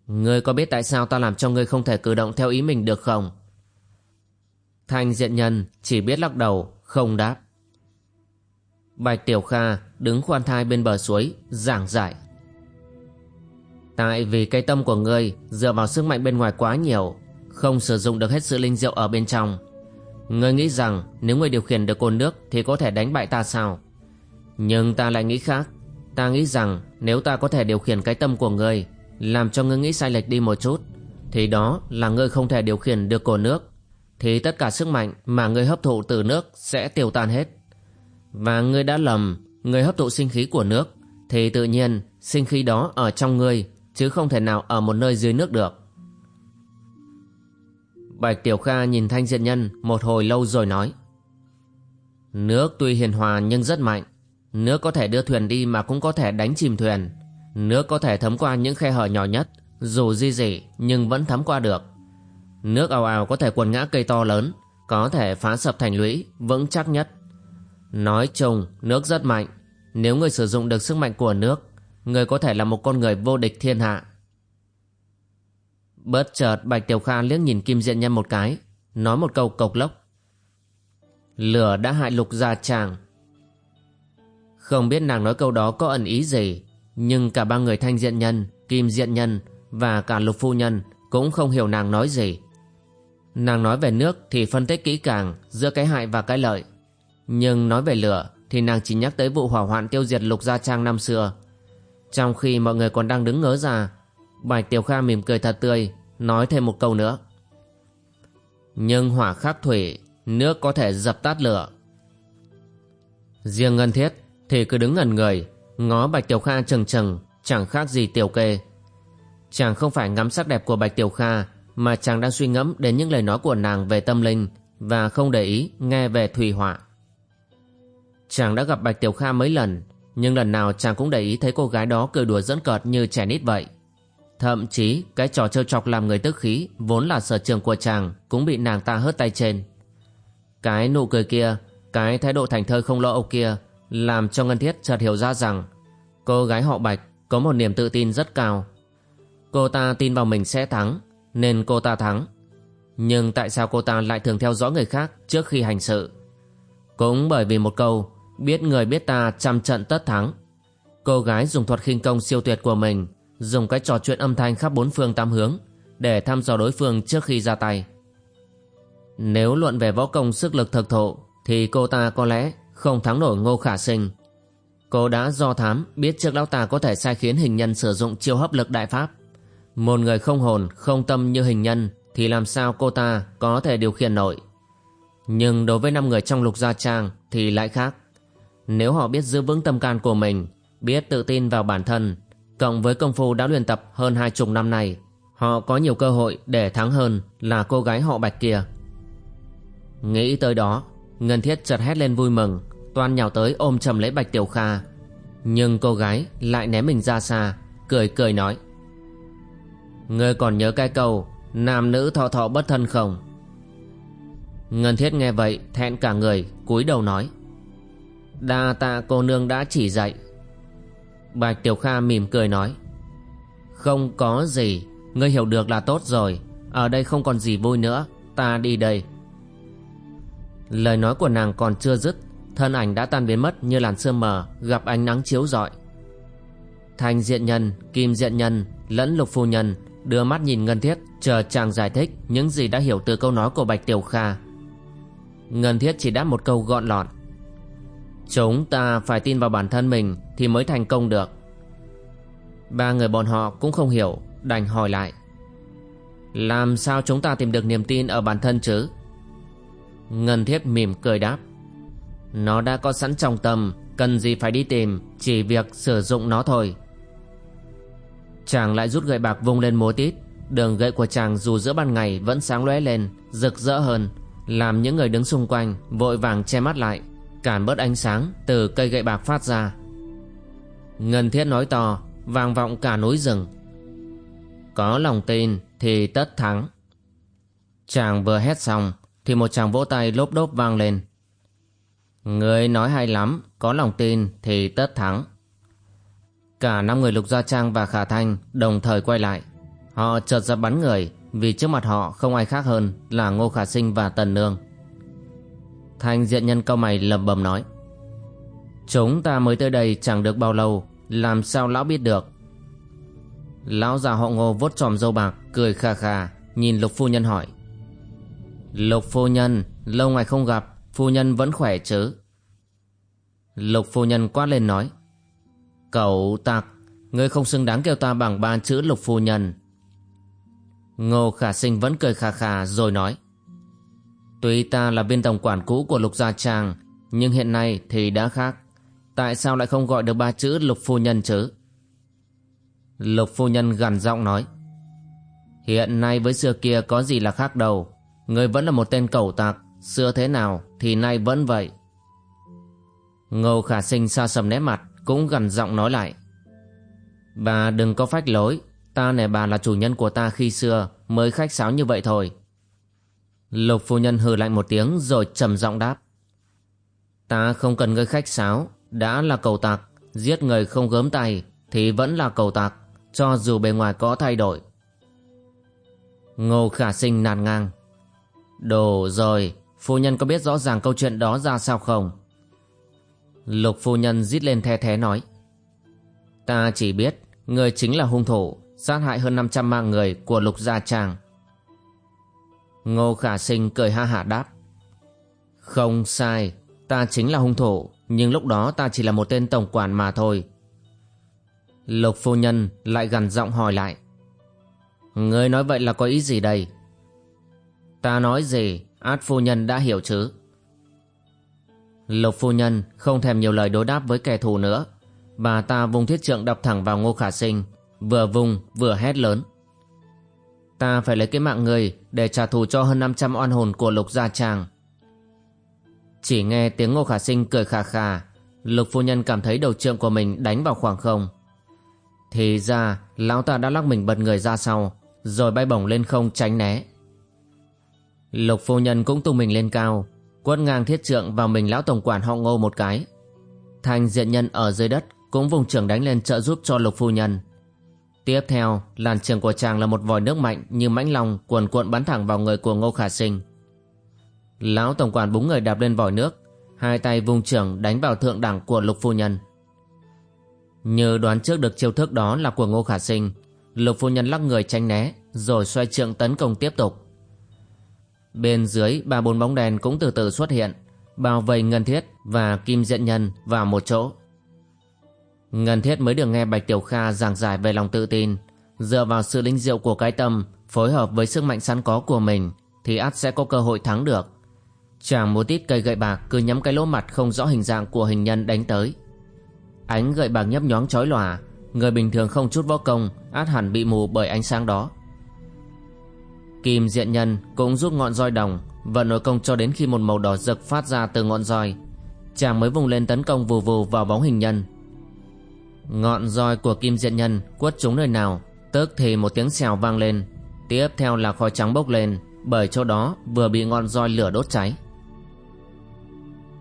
Ngươi có biết tại sao ta làm cho ngươi không thể cử động theo ý mình được không? Thanh diện nhân chỉ biết lắc đầu, không đáp. Bạch Tiểu Kha đứng khoan thai bên bờ suối, giảng giải. Tại vì cây tâm của ngươi dựa vào sức mạnh bên ngoài quá nhiều, không sử dụng được hết sự linh diệu ở bên trong. Ngươi nghĩ rằng nếu ngươi điều khiển được cồn nước thì có thể đánh bại ta sao? Nhưng ta lại nghĩ khác. Ta nghĩ rằng nếu ta có thể điều khiển cái tâm của ngươi làm cho ngươi nghĩ sai lệch đi một chút thì đó là ngươi không thể điều khiển được cồn nước thì tất cả sức mạnh mà ngươi hấp thụ từ nước sẽ tiêu tan hết và ngươi đã lầm ngươi hấp thụ sinh khí của nước thì tự nhiên sinh khí đó ở trong ngươi chứ không thể nào ở một nơi dưới nước được. Bạch Tiểu Kha nhìn Thanh Diện Nhân một hồi lâu rồi nói, Nước tuy hiền hòa nhưng rất mạnh. Nước có thể đưa thuyền đi mà cũng có thể đánh chìm thuyền. Nước có thể thấm qua những khe hở nhỏ nhất, Dù di dỉ nhưng vẫn thấm qua được. Nước ào ào có thể quần ngã cây to lớn, Có thể phá sập thành lũy, Vững chắc nhất. Nói chung, nước rất mạnh. Nếu người sử dụng được sức mạnh của nước Người có thể là một con người vô địch thiên hạ Bớt chợt Bạch Tiểu Kha liếc nhìn Kim Diện Nhân một cái Nói một câu cộc lốc Lửa đã hại lục gia chàng Không biết nàng nói câu đó có ẩn ý gì nhưng cả ba người thanh diện nhân, kim diện nhân và cả lục phu nhân cũng không hiểu nàng nói gì. Nàng nói về nước thì phân tích kỹ càng giữa cái hại và cái lợi. Nhưng nói về lửa thì nàng chỉ nhắc tới vụ hỏa hoạn tiêu diệt lục gia trang năm xưa. Trong khi mọi người còn đang đứng ngớ ra, Bạch Tiểu Kha mỉm cười thật tươi, nói thêm một câu nữa. Nhưng hỏa khắc thủy, nước có thể dập tắt lửa. Riêng Ngân Thiết thì cứ đứng ngẩn người, Ngó Bạch Tiểu Kha chừng chừng Chẳng khác gì Tiểu Kê Chàng không phải ngắm sắc đẹp của Bạch Tiểu Kha Mà chàng đang suy ngẫm đến những lời nói của nàng về tâm linh Và không để ý nghe về thủy họa Chàng đã gặp Bạch Tiểu Kha mấy lần nhưng lần nào chàng cũng để ý thấy cô gái đó cười đùa dẫn cợt như trẻ nít vậy Thậm chí cái trò trêu chọc làm người tức khí Vốn là sở trường của chàng Cũng bị nàng ta hớt tay trên Cái nụ cười kia Cái thái độ thành thơi không lo âu kia làm cho Ngân Thiết chợt hiểu ra rằng cô gái họ Bạch có một niềm tự tin rất cao. Cô ta tin vào mình sẽ thắng, nên cô ta thắng. Nhưng tại sao cô ta lại thường theo dõi người khác trước khi hành sự? Cũng bởi vì một câu, biết người biết ta trăm trận tất thắng. Cô gái dùng thuật khinh công siêu tuyệt của mình, dùng cách trò chuyện âm thanh khắp bốn phương tám hướng để thăm dò đối phương trước khi ra tay. Nếu luận về võ công sức lực thực thụ thì cô ta có lẽ không thắng nổi Ngô Khả Sinh. Cô đã do thám biết trước lão ta có thể sai khiến hình nhân sử dụng chiêu hấp lực đại pháp. Một người không hồn, không tâm như hình nhân thì làm sao cô ta có thể điều khiển nổi. Nhưng đối với năm người trong lục gia trang thì lại khác. Nếu họ biết giữ vững tâm can của mình, biết tự tin vào bản thân, cộng với công phu đã luyện tập hơn hai chục năm nay, họ có nhiều cơ hội để thắng hơn là cô gái họ bạch kia. Nghĩ tới đó, Ngân Thiết chợt hét lên vui mừng, toan nhào tới ôm chầm lấy Bạch Tiểu Kha. Nhưng cô gái lại ném mình ra xa, cười cười nói. Ngươi còn nhớ cái câu Nam nữ thọ thọ bất thân không Ngân Thiết nghe vậy Thẹn cả người cúi đầu nói Đa tạ cô nương đã chỉ dạy Bạch Tiểu Kha mỉm cười nói Không có gì Ngươi hiểu được là tốt rồi Ở đây không còn gì vui nữa Ta đi đây Lời nói của nàng còn chưa dứt Thân ảnh đã tan biến mất như làn sương mờ Gặp ánh nắng chiếu rọi Thanh diện nhân, kim diện nhân Lẫn lục phu nhân đưa mắt nhìn Ngân Thiết chờ chàng giải thích những gì đã hiểu từ câu nói của Bạch Tiểu Kha. Ngân Thiết chỉ đáp một câu gọn lọn. Chúng ta phải tin vào bản thân mình thì mới thành công được. Ba người bọn họ cũng không hiểu, đành hỏi lại. Làm sao chúng ta tìm được niềm tin ở bản thân chứ? Ngân Thiết mỉm cười đáp. Nó đã có sẵn trong tâm, cần gì phải đi tìm, chỉ việc sử dụng nó thôi. Chàng lại rút gậy bạc vung lên múa tít Đường gậy của chàng dù giữa ban ngày vẫn sáng lóe lên Rực rỡ hơn Làm những người đứng xung quanh vội vàng che mắt lại Cản bớt ánh sáng từ cây gậy bạc phát ra. Ngân thiết nói to, Vang vọng cả núi rừng. Có lòng tin thì tất thắng. Chàng vừa hét xong Thì một chàng vỗ tay lốp đốp vang lên. Người nói hay lắm, Có lòng tin thì tất thắng. Cả năm người Lục Gia Trang và Khả Thanh đồng thời quay lại. Họ chợt ra bắn người vì trước mặt họ không ai khác hơn là Ngô Khả Sinh và Tần Nương. Thanh diện nhân câu mày lầm bầm nói. Chúng ta mới tới đây chẳng được bao lâu, làm sao lão biết được? Lão già họ ngô vốt tròm dâu bạc, cười khà khà nhìn lục phu nhân hỏi. Lục phu nhân, lâu ngày không gặp, phu nhân vẫn khỏe chứ? Lục phu nhân quát lên nói. Cậu tặc, ngươi không xứng đáng kêu ta bằng ba chữ lục phu nhân. Ngô khả sinh vẫn cười khà khà rồi nói. Tuy ta là viên tổng quản cũ của lục gia trang, nhưng hiện nay thì đã khác. Tại sao lại không gọi được ba chữ lục phu nhân chứ? Lục phu nhân gằn giọng nói. Hiện nay với xưa kia có gì là khác đâu. người vẫn là một tên cẩu tạc xưa thế nào thì nay vẫn vậy. Ngô khả sinh xa sầm nét mặt, cũng gằn giọng nói lại. Bà đừng có phách lối, ta nể bà là chủ nhân của ta khi xưa mới khách sáo như vậy thôi. Lục phu nhân hừ lạnh một tiếng rồi trầm giọng đáp. Ta không cần ngươi khách sáo, đã là cầu tạc giết người không gớm tay thì vẫn là cầu tạc, cho dù bề ngoài có thay đổi. Ngô khả sinh nàn ngang. Đồ rồi, phu nhân có biết rõ ràng câu chuyện đó ra sao không? Lục phu nhân rít lên the thế nói Ta chỉ biết Người chính là hung thủ Sát hại hơn 500 mạng người của lục gia tràng Ngô khả sinh cười ha hả đáp. Không sai Ta chính là hung thủ Nhưng lúc đó ta chỉ là một tên tổng quản mà thôi. Lục phu nhân lại gần giọng hỏi lại. Ngươi nói vậy là có ý gì đây? Ta nói gì Át phu nhân đã hiểu chứ? Lục phu nhân không thèm nhiều lời đối đáp với kẻ thù nữa. Bà ta vùng thiết trượng đập thẳng vào ngô khả sinh, vừa vùng vừa hét lớn. Ta phải lấy cái mạng người để trả thù cho hơn 500 oan hồn của lục gia tràng. Chỉ nghe tiếng ngô khả sinh cười khà khà, lục phu nhân cảm thấy đầu trượng của mình đánh vào khoảng không. Thì ra, lão ta đã lắc mình bật người ra sau, rồi bay bổng lên không tránh né. Lục phu nhân cũng tung mình lên cao, quất ngang thiết trượng vào mình lão tổng quản họ ngô một cái. thanh diện nhân ở dưới đất cũng vùng trưởng đánh lên trợ giúp cho lục phu nhân. Tiếp theo, làn trường của chàng là một vòi nước mạnh như mãnh long cuồn cuộn bắn thẳng vào người của Ngô Khả Sinh. Lão tổng quản búng người đạp lên vòi nước, hai tay vùng trưởng đánh vào thượng đẳng của lục phu nhân. Như đoán trước được chiêu thức đó là của Ngô Khả Sinh, lục phu nhân lắc người tránh né, rồi xoay trượng tấn công tiếp tục. Bên dưới ba bốn bóng đèn cũng từ từ xuất hiện, bao vây Ngân Thiết và Kim Diện Nhân vào một chỗ. Ngân Thiết mới được nghe Bạch Tiểu Kha giảng giải về lòng tự tin, dựa vào sự linh diệu của cái tâm, phối hợp với sức mạnh sẵn có của mình, thì ắt sẽ có cơ hội thắng được. Chàng múa tít cây gậy bạc cứ nhắm cái lỗ mặt không rõ hình dạng của hình nhân đánh tới. Ánh gậy bạc nhấp nhoáng chói lòa, người bình thường không chút võ công, át hẳn bị mù bởi ánh sáng đó. Kim diện nhân cũng rút ngọn roi đồng và nổi công cho đến khi một màu đỏ rực phát ra từ ngọn roi. Chàng mới vùng lên tấn công vù vù vào bóng hình nhân. Ngọn roi của kim diện nhân quất trúng nơi nào, tức thì một tiếng xèo vang lên. Tiếp theo là khói trắng bốc lên, bởi chỗ đó vừa bị ngọn roi lửa đốt cháy.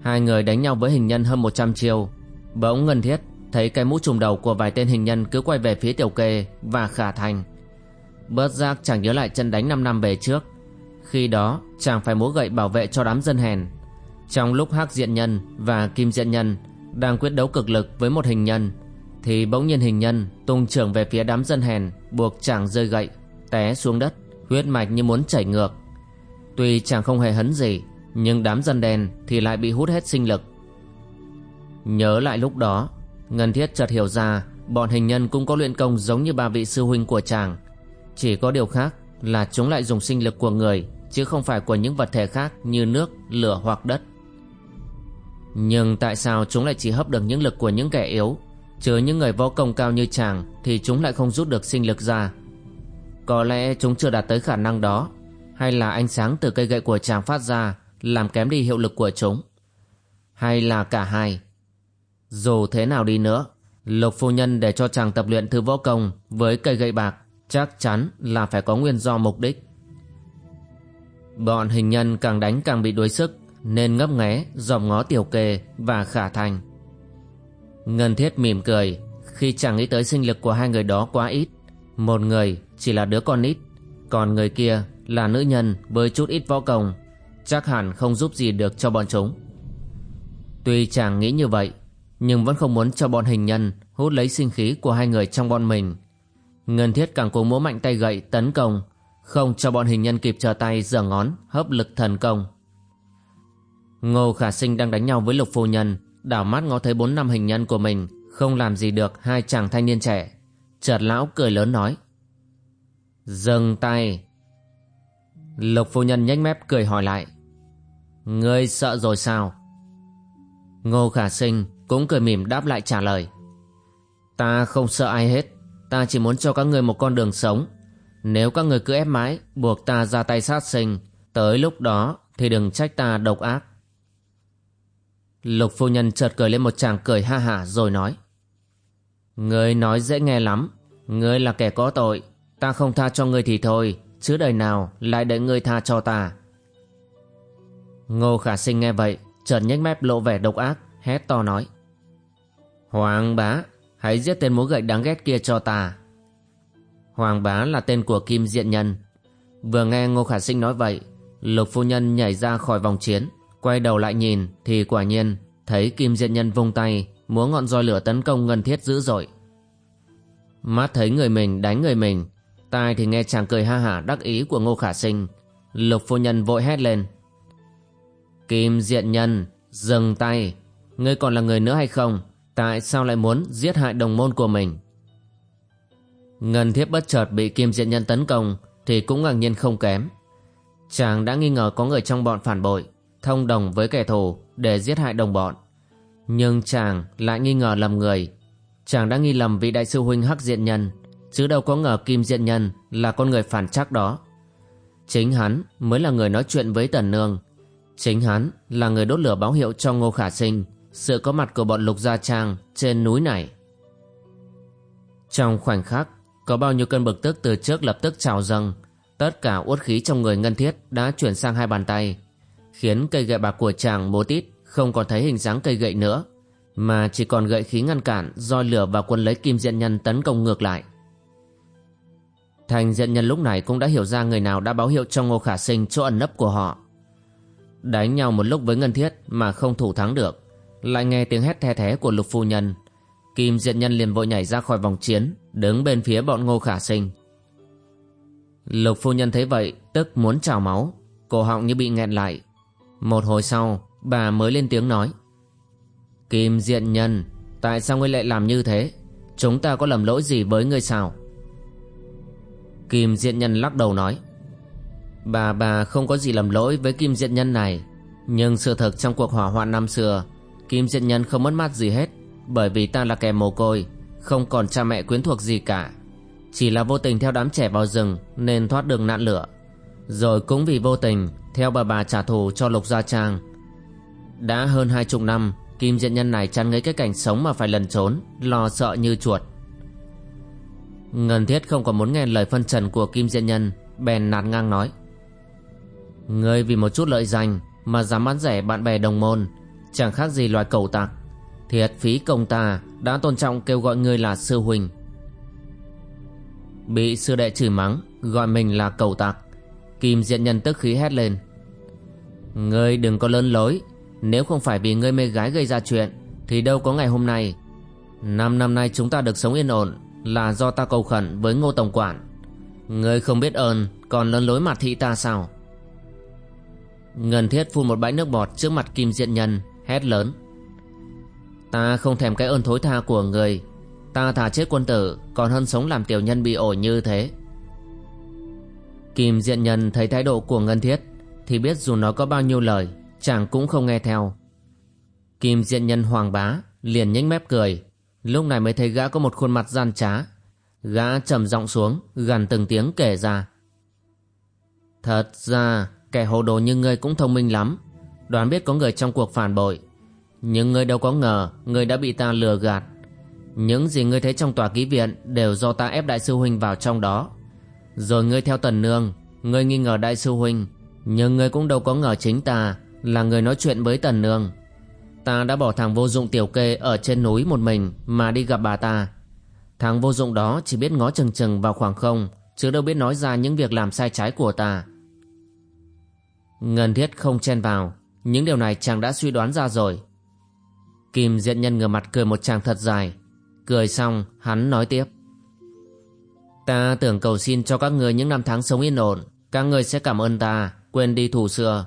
Hai người đánh nhau với hình nhân hơn 100 chiêu. Bỗng Ngân Thiết thấy cái mũ trùm đầu của vài tên hình nhân cứ quay về phía Tiểu Kê và Khả Thành. Bớt giác chàng nhớ lại chân đánh 5 năm về trước. Khi đó chàng phải múa gậy bảo vệ cho đám dân hèn. Trong lúc Hắc Diện Nhân và Kim Diện Nhân đang quyết đấu cực lực với một hình nhân thì bỗng nhiên hình nhân, tung trưởng về phía đám dân hèn, buộc chàng rơi gậy, té xuống đất, huyết mạch như muốn chảy ngược. Tuy chàng không hề hấn gì, nhưng đám dân đen thì lại bị hút hết sinh lực. Nhớ lại lúc đó, ngân thiết chợt hiểu ra bọn hình nhân cũng có luyện công giống như ba vị sư huynh của chàng. Chỉ có điều khác là chúng lại dùng sinh lực của người, chứ không phải của những vật thể khác như nước, lửa hoặc đất. Nhưng tại sao chúng lại chỉ hấp được những lực của những kẻ yếu? Chứ những người võ công cao như chàng Thì chúng lại không rút được sinh lực ra. Có lẽ chúng chưa đạt tới khả năng đó, Hay là ánh sáng từ cây gậy của chàng phát ra Làm kém đi hiệu lực của chúng. Hay là cả hai. Dù thế nào đi nữa Lục phu nhân để cho chàng tập luyện thư võ công Với cây gậy bạc Chắc chắn là phải có nguyên do mục đích. Bọn hình nhân càng đánh càng bị đuối sức Nên ngấp nghé, dòm ngó tiểu kê và khả thành. Ngân Thiết mỉm cười khi chẳng nghĩ tới sinh lực của hai người đó quá ít. Một người chỉ là đứa con ít, còn người kia là nữ nhân với chút ít võ công, chắc hẳn không giúp gì được cho bọn chúng. Tuy chàng nghĩ như vậy, nhưng vẫn không muốn cho bọn hình nhân hút lấy sinh khí của hai người trong bọn mình. Ngân Thiết càng cố múa mạnh tay gậy tấn công, không cho bọn hình nhân kịp trở tay giở ngón hấp lực thần công. Ngô Khả Sinh đang đánh nhau với Lục Phu Nhân đảo mắt ngó thấy bốn năm hình nhân của mình, không làm gì được hai chàng thanh niên trẻ. Chợt lão cười lớn nói, dừng tay. Lục phu nhân nhếch mép cười hỏi lại, ngươi sợ rồi sao? Ngô khả sinh cũng cười mỉm đáp lại trả lời, ta không sợ ai hết, ta chỉ muốn cho các ngươi một con đường sống. Nếu các người cứ ép mãi, buộc ta ra tay sát sinh, tới lúc đó thì đừng trách ta độc ác. Lục phu nhân chợt cười lên một chàng cười ha hả rồi nói. Ngươi nói dễ nghe lắm. Ngươi là kẻ có tội. Ta không tha cho ngươi thì thôi. Chứ đời nào lại để ngươi tha cho ta. Ngô khả sinh nghe vậy, Chợt nhếch mép lộ vẻ độc ác, Hét to nói. Hoàng bá, Hãy giết tên múa gậy đáng ghét kia cho ta. Hoàng bá là tên của Kim Diện Nhân. Vừa nghe Ngô Khả Sinh nói vậy, Lục phu nhân nhảy ra khỏi vòng chiến. Quay đầu lại nhìn thì quả nhiên thấy Kim Diện Nhân vung tay múa ngọn roi lửa tấn công ngân thiết dữ dội. Mắt thấy người mình đánh người mình, tai thì nghe chàng cười ha hả đắc ý của Ngô Khả Sinh. Lục phu nhân vội hét lên. Kim Diện Nhân, dừng tay, ngươi còn là người nữa hay không? Tại sao lại muốn giết hại đồng môn của mình? Ngân thiết bất chợt bị Kim Diện Nhân tấn công thì cũng ngạc nhiên không kém. Chàng đã nghi ngờ có người trong bọn phản bội thông đồng với kẻ thù để giết hại đồng bọn. Nhưng chàng lại nghi ngờ lầm người. Chàng đã nghi lầm vị đại sư huynh Hắc Diện Nhân, chứ đâu có ngờ Kim Diện Nhân là con người phản chắc đó. Chính hắn mới là người nói chuyện với Tần Nương. Chính hắn là người đốt lửa báo hiệu cho Ngô Khả Sinh sự có mặt của bọn Lục Gia Trang trên núi này. Trong khoảnh khắc, có bao nhiêu cơn bực tức từ trước lập tức trào dâng. Tất cả uất khí trong người ngân thiết đã chuyển sang hai bàn tay khiến cây gậy bạc của chàng mô tít không còn thấy hình dáng cây gậy nữa, Mà chỉ còn gậy khí ngăn cản roi lửa và quân lấy kim diện nhân tấn công ngược lại. Thành diện nhân lúc này cũng đã hiểu ra người nào đã báo hiệu cho Ngô Khả Sinh chỗ ẩn nấp của họ. Đánh nhau một lúc với Ngân Thiết mà không thủ thắng được, Lại nghe tiếng hét the thé của lục phu nhân. Kim diện nhân liền vội nhảy ra khỏi vòng chiến, Đứng bên phía bọn Ngô Khả Sinh. Lục phu nhân thấy vậy, Tức muốn trào máu, Cổ họng như bị nghẹn lại một hồi sau, bà mới lên tiếng nói, Kim diện nhân, Tại sao ngươi lại làm như thế? Chúng ta có lầm lỗi gì với ngươi sao? Kim diện nhân lắc đầu nói, Bà bà không có gì lầm lỗi với kim diện nhân này, Nhưng sự thật trong cuộc hỏa hoạn năm xưa, Kim diện nhân không mất mát gì hết, Bởi vì ta là kẻ mồ côi, Không còn cha mẹ quyến thuộc gì cả. Chỉ là vô tình theo đám trẻ vào rừng Nên thoát đường nạn lửa. Rồi cũng vì vô tình, Theo bà bà trả thù cho Lục Gia Trang. Đã hơn hai chục năm, Kim diện nhân này chán ngấy cái cảnh sống mà phải lần trốn, Lo sợ như chuột. Ngân thiết không còn muốn nghe lời phân trần của Kim diện nhân, Bèn nạt ngang nói. Ngươi vì một chút lợi danh Mà dám bán rẻ bạn bè đồng môn, Chẳng khác gì loài cầu tặc Thiệt phí công ta Đã tôn trọng kêu gọi ngươi là sư huynh. Bị sư đệ chửi mắng, Gọi mình là cầu tặc Kim diện nhân tức khí hét lên. Ngươi đừng có lớn lối, Nếu không phải vì ngươi mê gái gây ra chuyện, Thì đâu có ngày hôm nay. Năm năm nay chúng ta được sống yên ổn Là do ta cầu khẩn với ngô tổng quản. Ngươi không biết ơn, Còn lớn lối mặt thị ta sao? Ngân thiết phun một bãi nước bọt trước mặt kim diện nhân, Hét lớn. Ta không thèm cái ơn thối tha của người. Ta thà chết quân tử, Còn hơn sống làm tiểu nhân bị ổi như thế. Kim diện nhân thấy thái độ của Ngân thiết, Thì biết dù nó có bao nhiêu lời, Chàng cũng không nghe theo. Kim diện nhân hoàng bá, Liền nhếch mép cười. Lúc này mới thấy gã có một khuôn mặt gian trá. Gã trầm giọng xuống Gần từng tiếng kể ra. Thật ra, Kẻ hồ đồ như ngươi cũng thông minh lắm. Đoán biết có người trong cuộc phản bội. Nhưng ngươi đâu có ngờ, Ngươi đã bị ta lừa gạt. Những gì ngươi thấy trong tòa ký viện Đều do ta ép đại sư huynh vào trong đó. Rồi ngươi theo tần nương, Ngươi nghi ngờ đại sư huynh Nhưng ngươi cũng đâu có ngờ chính ta Là người nói chuyện với tần nương. Ta đã bỏ thằng vô dụng tiểu kê Ở trên núi một mình Mà đi gặp bà ta. Thằng vô dụng đó chỉ biết ngó chừng chừng vào khoảng không, Chứ đâu biết nói ra những việc làm sai trái của ta. Ngân thiết không chen vào, Những điều này chàng đã suy đoán ra rồi. Kim diện nhân ngửa mặt cười một chàng thật dài, Cười xong hắn nói tiếp. Ta tưởng cầu xin cho các người những năm tháng sống yên ổn. Các người sẽ cảm ơn ta, Quên đi thù xưa.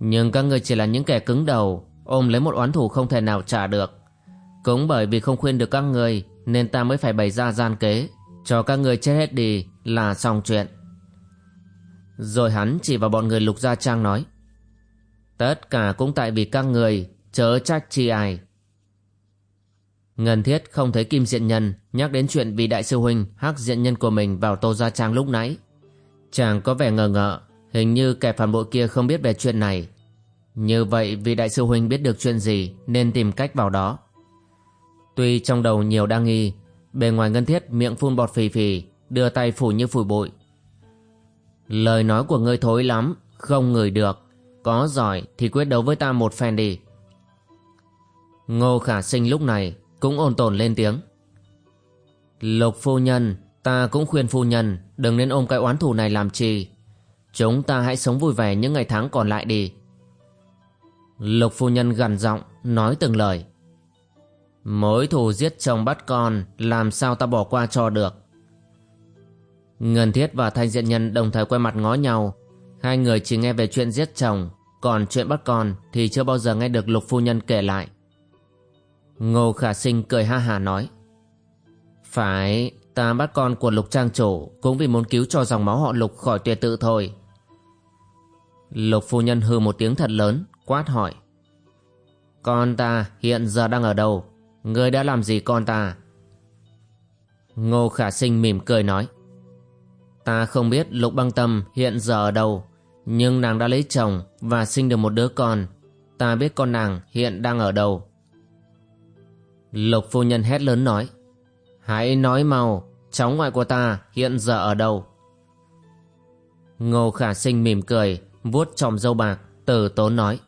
Nhưng các người chỉ là những kẻ cứng đầu, Ôm lấy một oán thù không thể nào trả được. Cũng bởi vì không khuyên được các người Nên ta mới phải bày ra gian kế. Cho các người chết hết đi Là xong chuyện. Rồi hắn chỉ vào bọn người lục gia trang nói, Tất cả cũng tại vì các người Chớ trách chi ai. Ngân thiết không thấy Kim Diện Nhân nhắc đến chuyện vì đại sư huynh hắc diện nhân của mình vào Tô Gia Trang lúc nãy. Chàng có vẻ ngờ ngợ, hình như kẻ phản bội kia không biết về chuyện này. Như vậy vì đại sư huynh biết được chuyện gì nên tìm cách vào đó. Tuy trong đầu nhiều đang nghi, bề ngoài ngân thiết miệng phun bọt phì phì, đưa tay phủ như phủi bụi, Lời nói của ngươi thối lắm Không ngửi được Có giỏi thì quyết đấu với ta một phen đi Ngô khả sinh lúc này cũng ôn tồn lên tiếng. Lục phu nhân Ta cũng khuyên phu nhân Đừng nên ôm cái oán thù này làm chi Chúng ta hãy sống vui vẻ những ngày tháng còn lại đi. Lục phu nhân gằn giọng Nói từng lời. Mối thù giết chồng bắt con Làm sao ta bỏ qua cho được? Ngân Thiết và Thanh Diện Nhân đồng thời quay mặt ngó nhau. Hai người chỉ nghe về chuyện giết chồng, còn chuyện bắt con thì chưa bao giờ nghe được Lục Phu Nhân kể lại. Ngô Khả Sinh cười ha hà nói. Phải, ta bắt con của Lục Trang Chủ cũng vì muốn cứu cho dòng máu họ Lục khỏi tuyệt tự thôi. Lục Phu Nhân hư một tiếng thật lớn, quát hỏi. Con ta hiện giờ đang ở đâu? Ngươi đã làm gì con ta? Ngô Khả Sinh mỉm cười nói. Ta không biết Lục Băng Tâm hiện giờ ở đâu, nhưng nàng đã lấy chồng và sinh được một đứa con. Ta biết con nàng hiện đang ở đâu. Lục phu nhân hét lớn nói, hãy nói mau, cháu ngoại của ta hiện giờ ở đâu? Ngô Khả Sinh mỉm cười, vuốt tròm dâu bạc, từ tốn nói.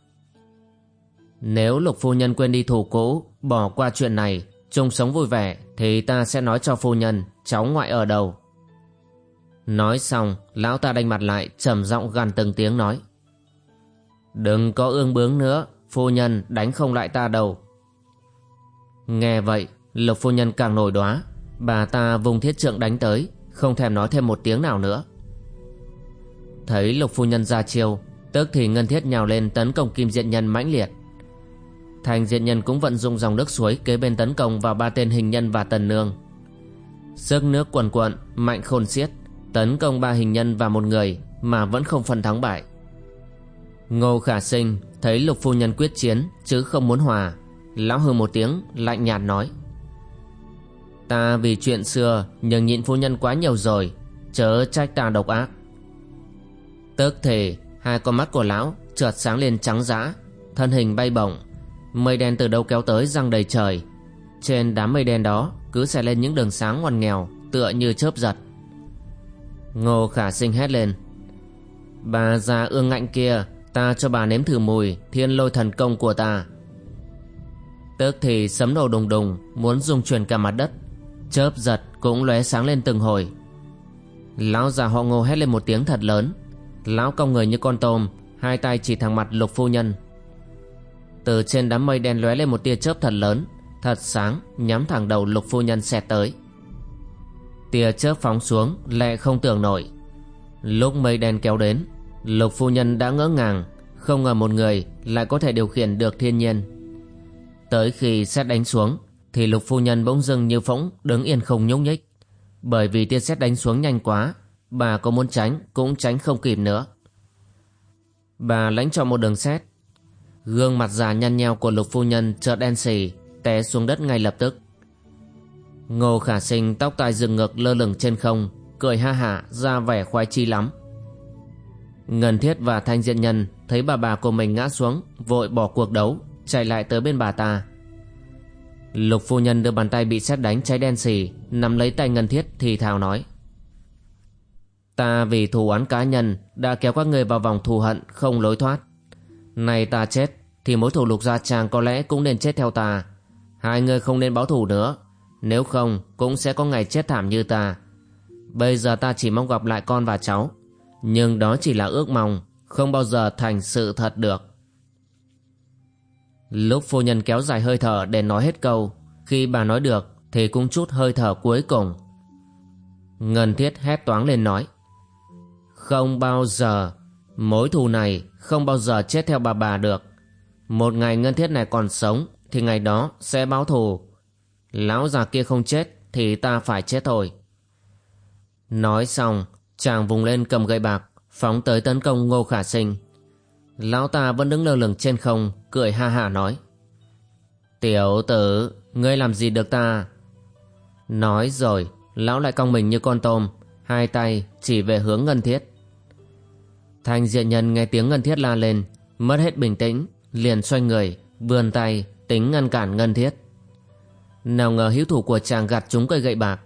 Nếu lục phu nhân quên đi thù cũ Bỏ qua chuyện này chung sống vui vẻ Thì ta sẽ nói cho phu nhân Cháu ngoại ở đâu Nói xong Lão ta đanh mặt lại trầm giọng gần từng tiếng nói Đừng có ương bướng nữa Phu nhân đánh không lại ta đâu Nghe vậy Lục phu nhân càng nổi đoá. Bà ta vùng thiết trượng đánh tới Không thèm nói thêm một tiếng nào nữa. Thấy lục phu nhân ra chiêu Tức thì ngân thiết nhào lên tấn công kim diện nhân mãnh liệt. Thành diện nhân cũng vận dụng dòng nước suối kế bên tấn công vào ba tên hình nhân và tần nương. Sức nước quần quận, mạnh khôn xiết Tấn công ba hình nhân và một người mà vẫn không phân thắng bại. Ngô khả sinh thấy lục phu nhân quyết chiến chứ không muốn hòa. Lão hừ một tiếng, lạnh nhạt nói. Ta vì chuyện xưa nhường nhịn phu nhân quá nhiều rồi, Chớ trách ta độc ác. Tức thì, hai con mắt của lão trượt sáng lên trắng dã, Thân hình bay bổng, Mây đen từ đâu kéo tới răng đầy trời. Trên đám mây đen đó cứ xẹt lên những đường sáng ngoằn nghèo, Tựa như chớp giật. Ngô khả sinh hét lên. Bà già ương ngạnh kia, Ta cho bà nếm thử mùi Thiên lôi thần công của ta. Tức thì sấm nổ đùng đùng, Muốn dùng chuyển cả mặt đất. Chớp giật cũng lóe sáng lên từng hồi. Lão già họ ngô hét lên một tiếng thật lớn. Lão cong người như con tôm, Hai tay chỉ thẳng mặt lục phu nhân. Từ trên đám mây đen lóe lên một tia chớp thật lớn, Thật sáng, nhắm thẳng đầu lục phu nhân xẹt tới. Tia chớp phóng xuống lẹ không tưởng nổi. Lúc mây đen kéo đến, Lục phu nhân đã ngỡ ngàng, Không ngờ một người lại có thể điều khiển được thiên nhiên. Tới khi xét đánh xuống, Thì lục phu nhân bỗng dưng như phỗng Đứng yên không nhúc nhích. Bởi vì tia xét đánh xuống nhanh quá, Bà có muốn tránh cũng tránh không kịp nữa. Bà lãnh cho một đường xét. Gương mặt già nhăn nheo của lục phu nhân chợt đen xì, Té xuống đất ngay lập tức. Ngô khả sinh tóc tai dựng ngược lơ lửng trên không, Cười ha hả, ra vẻ khoái chi lắm. Ngân thiết và thanh diện nhân Thấy bà bà của mình ngã xuống, Vội bỏ cuộc đấu. Chạy lại tới bên bà ta. Lục phu nhân đưa bàn tay bị xét đánh cháy đen xì, Nắm lấy tay ngân thiết thì thào nói. Ta vì thù oán cá nhân Đã kéo các người vào vòng thù hận, Không lối thoát. Nay ta chết, Thì mối thù lục gia chàng có lẽ cũng nên chết theo ta. Hai người không nên báo thù nữa. Nếu không, cũng sẽ có ngày chết thảm như ta. Bây giờ ta chỉ mong gặp lại con và cháu. Nhưng đó chỉ là ước mong, Không bao giờ thành sự thật được. Lúc phu nhân kéo dài hơi thở để nói hết câu, Khi bà nói được Thì cũng chút hơi thở cuối cùng. Ngân thiết hét toáng lên nói, Không bao giờ, Mối thù này không bao giờ chết theo bà bà được. Một ngày ngân thiết này còn sống Thì ngày đó sẽ báo thù. Lão già kia không chết Thì ta phải chết thôi. Nói xong, Chàng vùng lên cầm gậy bạc, Phóng tới tấn công ngô khả sinh. Lão ta vẫn đứng lơ lửng trên không, Cười ha hả nói. Tiểu tử, Ngươi làm gì được ta? Nói rồi, Lão lại cong mình như con tôm, Hai tay chỉ về hướng ngân thiết. Thanh diện nhân nghe tiếng ngân thiết la lên, Mất hết bình tĩnh, Liền xoay người, Vươn tay tính ngăn cản ngân thiết. Nào ngờ hữu thủ của chàng gạt trúng cây gậy bạc.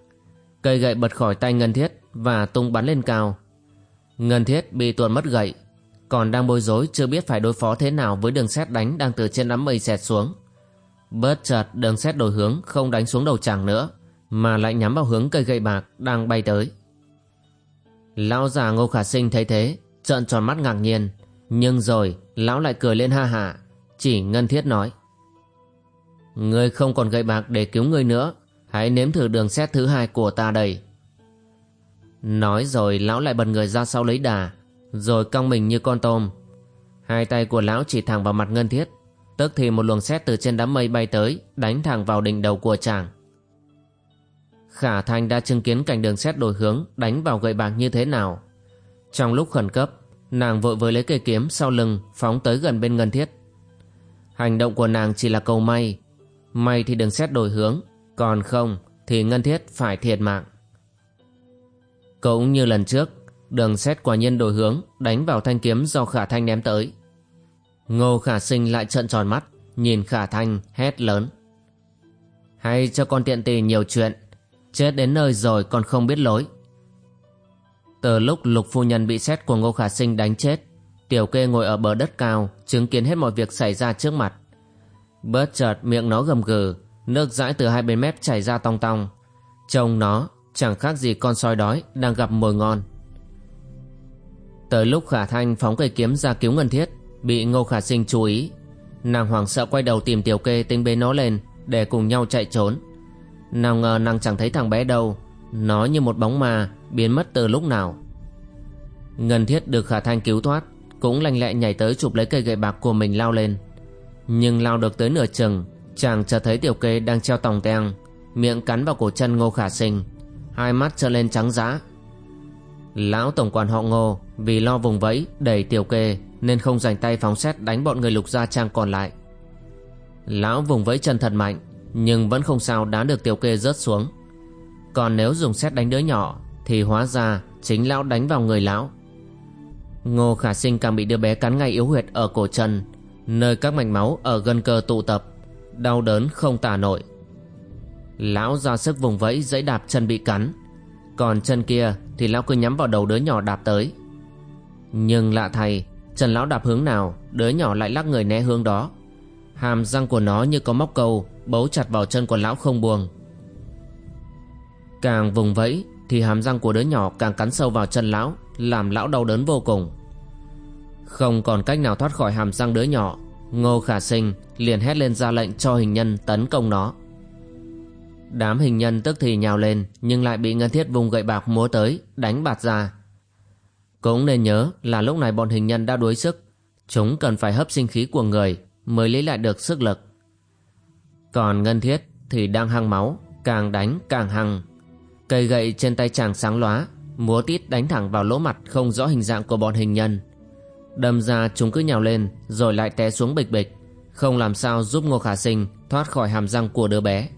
Cây gậy bật khỏi tay ngân thiết Và tung bắn lên cao. Ngân thiết bị tuột mất gậy còn đang bối rối, chưa biết phải đối phó thế nào Với đường xét đánh đang từ trên đám mây xẹt xuống. Bớt chợt, đường xét đổi hướng, Không đánh xuống đầu chàng nữa, Mà lại nhắm vào hướng cây gậy bạc Đang bay tới. Lão già ngô khả sinh thấy thế, Trợn tròn mắt ngạc nhiên, Nhưng rồi lão lại cười lên ha hả, Chỉ ngân thiết nói, Ngươi không còn gậy bạc để cứu ngươi nữa, Hãy nếm thử đường xét thứ hai của ta đây. Nói rồi, lão lại bật người ra sau lấy đà rồi cong mình như con tôm. Hai tay của lão chỉ thẳng vào mặt ngân thiết Tức thì một luồng xét từ trên đám mây bay tới Đánh thẳng vào đỉnh đầu của chàng. Khả Thanh đã chứng kiến cảnh đường xét đổi hướng Đánh vào gậy bạc như thế nào. Trong lúc khẩn cấp Nàng vội với lấy cây kiếm sau lưng Phóng tới gần bên ngân thiết. Hành động của nàng chỉ là cầu may. May thì đường xét đổi hướng Còn không thì ngân thiết phải thiệt mạng. Cũng như lần trước, đường xét quả nhiên đổi hướng, đánh vào thanh kiếm do Khả Thanh ném tới. Ngô Khả Sinh lại trợn tròn mắt, nhìn Khả Thanh hét lớn. Hay cho con tiện tì nhiều chuyện, chết đến nơi rồi còn không biết lối. Từ lúc lục phu nhân bị xét của Ngô Khả Sinh đánh chết, Tiểu kê ngồi ở bờ đất cao, chứng kiến hết mọi việc xảy ra trước mặt, Bớt chợt miệng nó gầm gừ Nước dãi từ hai bên mép chảy ra tong tong Trông nó chẳng khác gì con sói đói Đang gặp mồi ngon Tới lúc khả thanh phóng cây kiếm ra cứu ngân thiết, Bị ngô khả sinh chú ý, Nàng hoảng sợ quay đầu tìm tiểu kê tính bế nó lên Để cùng nhau chạy trốn. Nào ngờ nàng chẳng thấy thằng bé đâu, Nó như một bóng ma, Biến mất từ lúc nào. Ngân thiết được khả thanh cứu thoát, Cũng lanh lẹ nhảy tới chụp lấy cây gậy bạc của mình lao lên. Nhưng lao được tới nửa chừng, Chàng chợt thấy tiểu kê đang treo tòng teng, Miệng cắn vào cổ chân ngô khả sinh, Hai mắt trợn lên trắng dã. Lão tổng quản họ ngô Vì lo vùng vẫy đẩy tiểu kê Nên không dành tay phóng xét đánh bọn người lục gia trang còn lại. Lão vùng vẫy chân thật mạnh, Nhưng vẫn không sao đá được tiểu kê rớt xuống. Còn nếu dùng xét đánh đứa nhỏ Thì hóa ra chính lão đánh vào người lão. Ngô khả sinh càng bị đứa bé cắn ngay yếu huyệt ở cổ chân, Nơi các mạch máu ở gân cơ tụ tập, Đau đớn không tả nổi. Lão ra sức vùng vẫy dãy đạp chân bị cắn còn chân kia thì lão cứ nhắm vào đầu đứa nhỏ đạp tới. Nhưng lạ thay, trần lão đạp hướng nào, Đứa nhỏ lại lắc người né hướng đó. Hàm răng của nó như có móc câu, Bấu chặt vào chân của lão không buông. Càng vùng vẫy Thì hàm răng của đứa nhỏ càng cắn sâu vào chân lão, Làm lão đau đớn vô cùng. Không còn cách nào thoát khỏi hàm răng đứa nhỏ, Ngô khả sinh liền hét lên ra lệnh cho hình nhân tấn công nó. Đám hình nhân tức thì nhào lên, nhưng lại bị ngân thiết vùng gậy bạc múa tới, đánh bạt ra. Cũng nên nhớ là lúc này bọn hình nhân đã đuối sức chúng cần phải hấp sinh khí của người mới lấy lại được sức lực. Còn ngân thiết thì đang hăng máu, càng đánh càng hăng. Cây gậy trên tay chàng sáng lóa, múa tít đánh thẳng vào lỗ mặt không rõ hình dạng của bọn hình nhân. Đâm ra chúng cứ nhào lên, rồi lại té xuống bịch bịch, không làm sao giúp Ngô Khả Sinh thoát khỏi hàm răng của đứa bé.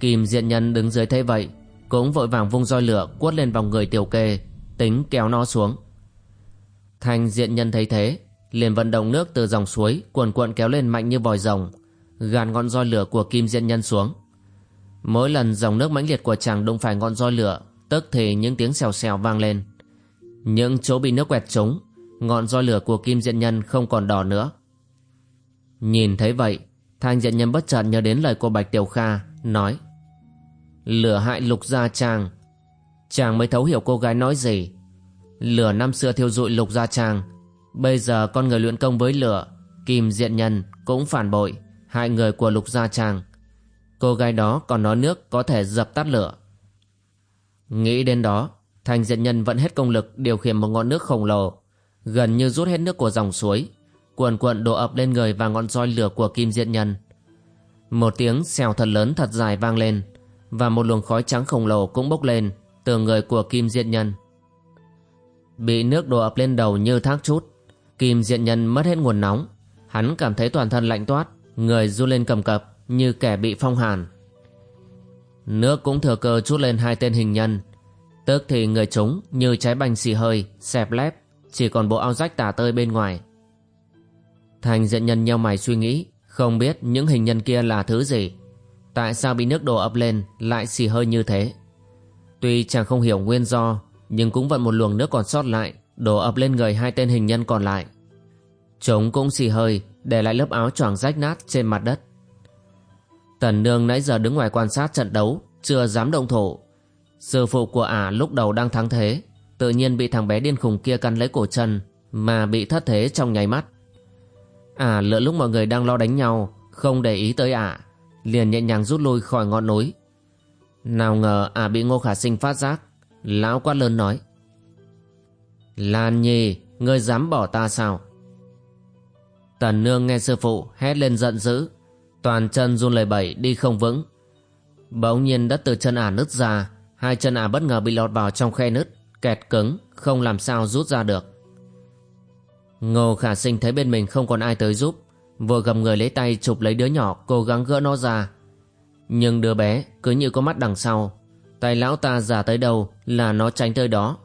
Kim diện nhân đứng dưới thế vậy, Cũng vội vàng vung roi lửa quất lên vòng người tiểu kê, Tính kéo nó xuống. Thanh diện nhân thấy thế, liền vận động nước từ dòng suối cuồn cuộn kéo lên mạnh như vòi rồng gàn ngọn roi lửa của kim diện nhân xuống. Mỗi lần dòng nước mãnh liệt của chàng đụng phải ngọn roi lửa, tức thì những tiếng xèo xèo vang lên. Những chỗ bị nước quẹt trúng, ngọn roi lửa của kim diện nhân không còn đỏ nữa. Nhìn thấy vậy, thanh diện nhân bất chợt nhớ đến lời của bạch tiểu kha, nói lửa hại lục gia trang chàng mới thấu hiểu cô gái nói gì. Lửa năm xưa thiêu dụi lục gia trang bây giờ con người luyện công với lửa, kim diện nhân cũng phản bội hại người của lục gia trang cô gái đó còn nói nước có thể dập tắt lửa. Nghĩ đến đó thành diện nhân vẫn hết công lực điều khiển một ngọn nước khổng lồ, gần như rút hết nước của dòng suối, cuồn cuộn đổ ập lên người và ngọn roi lửa của kim diện nhân. Một tiếng xèo thật lớn thật dài vang lên và một luồng khói trắng khổng lồ cũng bốc lên từ người của Kim Diện Nhân. Bị nước đổ ập lên đầu như thác chút, Kim Diện Nhân mất hết nguồn nóng. Hắn cảm thấy toàn thân lạnh toát, người run lên cầm cập như kẻ bị phong hàn. Nước cũng thừa cơ chút lên hai tên hình nhân. Tức thì người chúng như trái banh xì hơi, xẹp lép, chỉ còn bộ áo rách tả tơi bên ngoài. Thành diện nhân nhau mày suy nghĩ, không biết những hình nhân kia là thứ gì. Tại sao bị nước đổ ập lên lại xì hơi như thế? Tuy chàng không hiểu nguyên do, Nhưng cũng vận một luồng nước còn sót lại, Đổ ập lên người hai tên hình nhân còn lại. Chúng cũng xì hơi, Để lại lớp áo choàng rách nát trên mặt đất. Tần nương nãy giờ đứng ngoài quan sát trận đấu, Chưa dám động thủ. Sư phụ của ả lúc đầu đang thắng thế, Tự nhiên bị thằng bé điên khùng kia căn lấy cổ chân, Mà bị thất thế trong nháy mắt. Ả lựa lúc mọi người đang lo đánh nhau, Không để ý tới ả liền nhẹ nhàng rút lui khỏi ngọn núi. Nào ngờ à bị ngô khả sinh phát giác, lão quát lớn nói, lan nhi, ngươi dám bỏ ta sao? Tần nương nghe sư phụ hét lên giận dữ, toàn chân run lẩy bẩy, đi không vững. Bỗng nhiên đất từ chân ả nứt ra, hai chân ả bất ngờ bị lọt vào trong khe nứt, kẹt cứng, không làm sao rút ra được. Ngô khả sinh thấy bên mình không còn ai tới giúp Vừa gầm người lấy tay chụp lấy đứa nhỏ, Cố gắng gỡ nó ra. Nhưng đứa bé cứ như có mắt đằng sau. Tay lão ta già tới đâu Là nó tránh tới đó.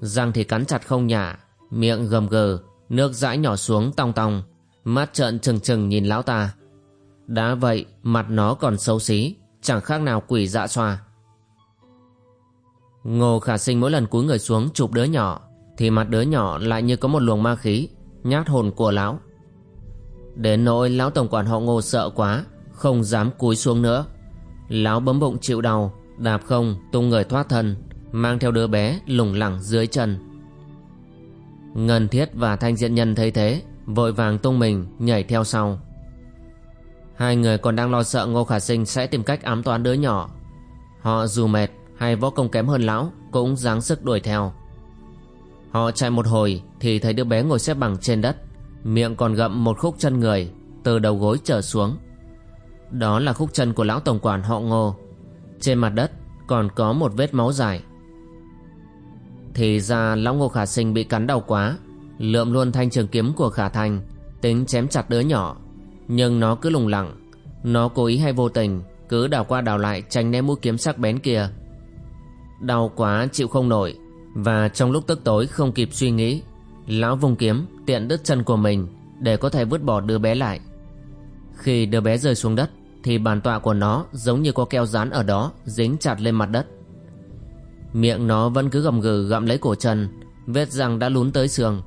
Răng thì cắn chặt không nhả, Miệng gầm gừ, Nước dãi nhỏ xuống tong tong Mắt trợn trừng trừng nhìn lão ta. Đã vậy, mặt nó còn xấu xí, Chẳng khác nào quỷ dạ xoa. Ngô khả sinh mỗi lần cúi người xuống chụp đứa nhỏ, Thì mặt đứa nhỏ lại như có một luồng ma khí, Nhát hồn của lão. Đến nỗi lão tổng quản họ ngô sợ quá, Không dám cúi xuống nữa. Lão bấm bụng chịu đau, Đạp không, tung người thoát thân, Mang theo đứa bé lủng lẳng dưới chân. Ngân thiết và thanh diện nhân thấy thế, Vội vàng tung mình, nhảy theo sau. Hai người còn đang lo sợ Ngô Khả Sinh sẽ tìm cách ám toán đứa nhỏ. Họ dù mệt hay võ công kém hơn lão Cũng dáng sức đuổi theo. Họ chạy một hồi Thì thấy đứa bé ngồi xếp bằng trên đất. Miệng còn gậm một khúc chân người Từ đầu gối trở xuống. Đó là khúc chân của lão tổng quản họ ngô. Trên mặt đất còn có một vết máu dài. Thì ra lão ngô khả sinh bị cắn đau quá Lượm luôn thanh trường kiếm của khả thành Tính chém chặt đứa nhỏ. Nhưng nó cứ lùng lẳng, Nó cố ý hay vô tình Cứ đào qua đào lại tránh né mũi kiếm sắc bén kia. Đau quá chịu không nổi Và trong lúc tức tối không kịp suy nghĩ Lão vùng kiếm tiện đứt chân của mình Để có thể vứt bỏ đứa bé lại. Khi đứa bé rơi xuống đất Thì bàn tọa của nó giống như có keo dán ở đó Dính chặt lên mặt đất. Miệng nó vẫn cứ gầm gừ gặm lấy cổ chân Vết răng đã lún tới xương.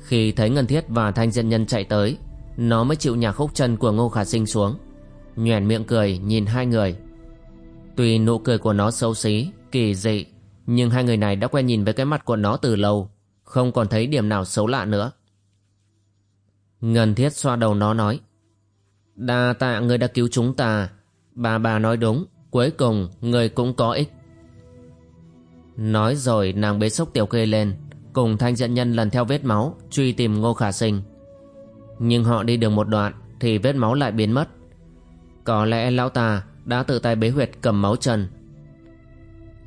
Khi thấy Ngân Thiết và Thanh Diện Nhân chạy tới Nó mới chịu nhả khúc chân của Ngô Khả Sinh xuống nhoẻn miệng cười nhìn hai người. Tuy nụ cười của nó xấu xí, kỳ dị Nhưng hai người này đã quen nhìn với cái mặt của nó từ lâu. Không còn thấy điểm nào xấu lạ nữa. Ngân thiết xoa đầu nó nói, Đa tạ người đã cứu chúng ta. Bà bà nói đúng, Cuối cùng người cũng có ích. Nói rồi nàng bế sốc tiểu kê lên, Cùng thanh diện nhân lần theo vết máu, Truy tìm ngô khả sinh. Nhưng họ đi được một đoạn Thì vết máu lại biến mất. Có lẽ lão ta đã tự tay bế huyệt cầm máu chân.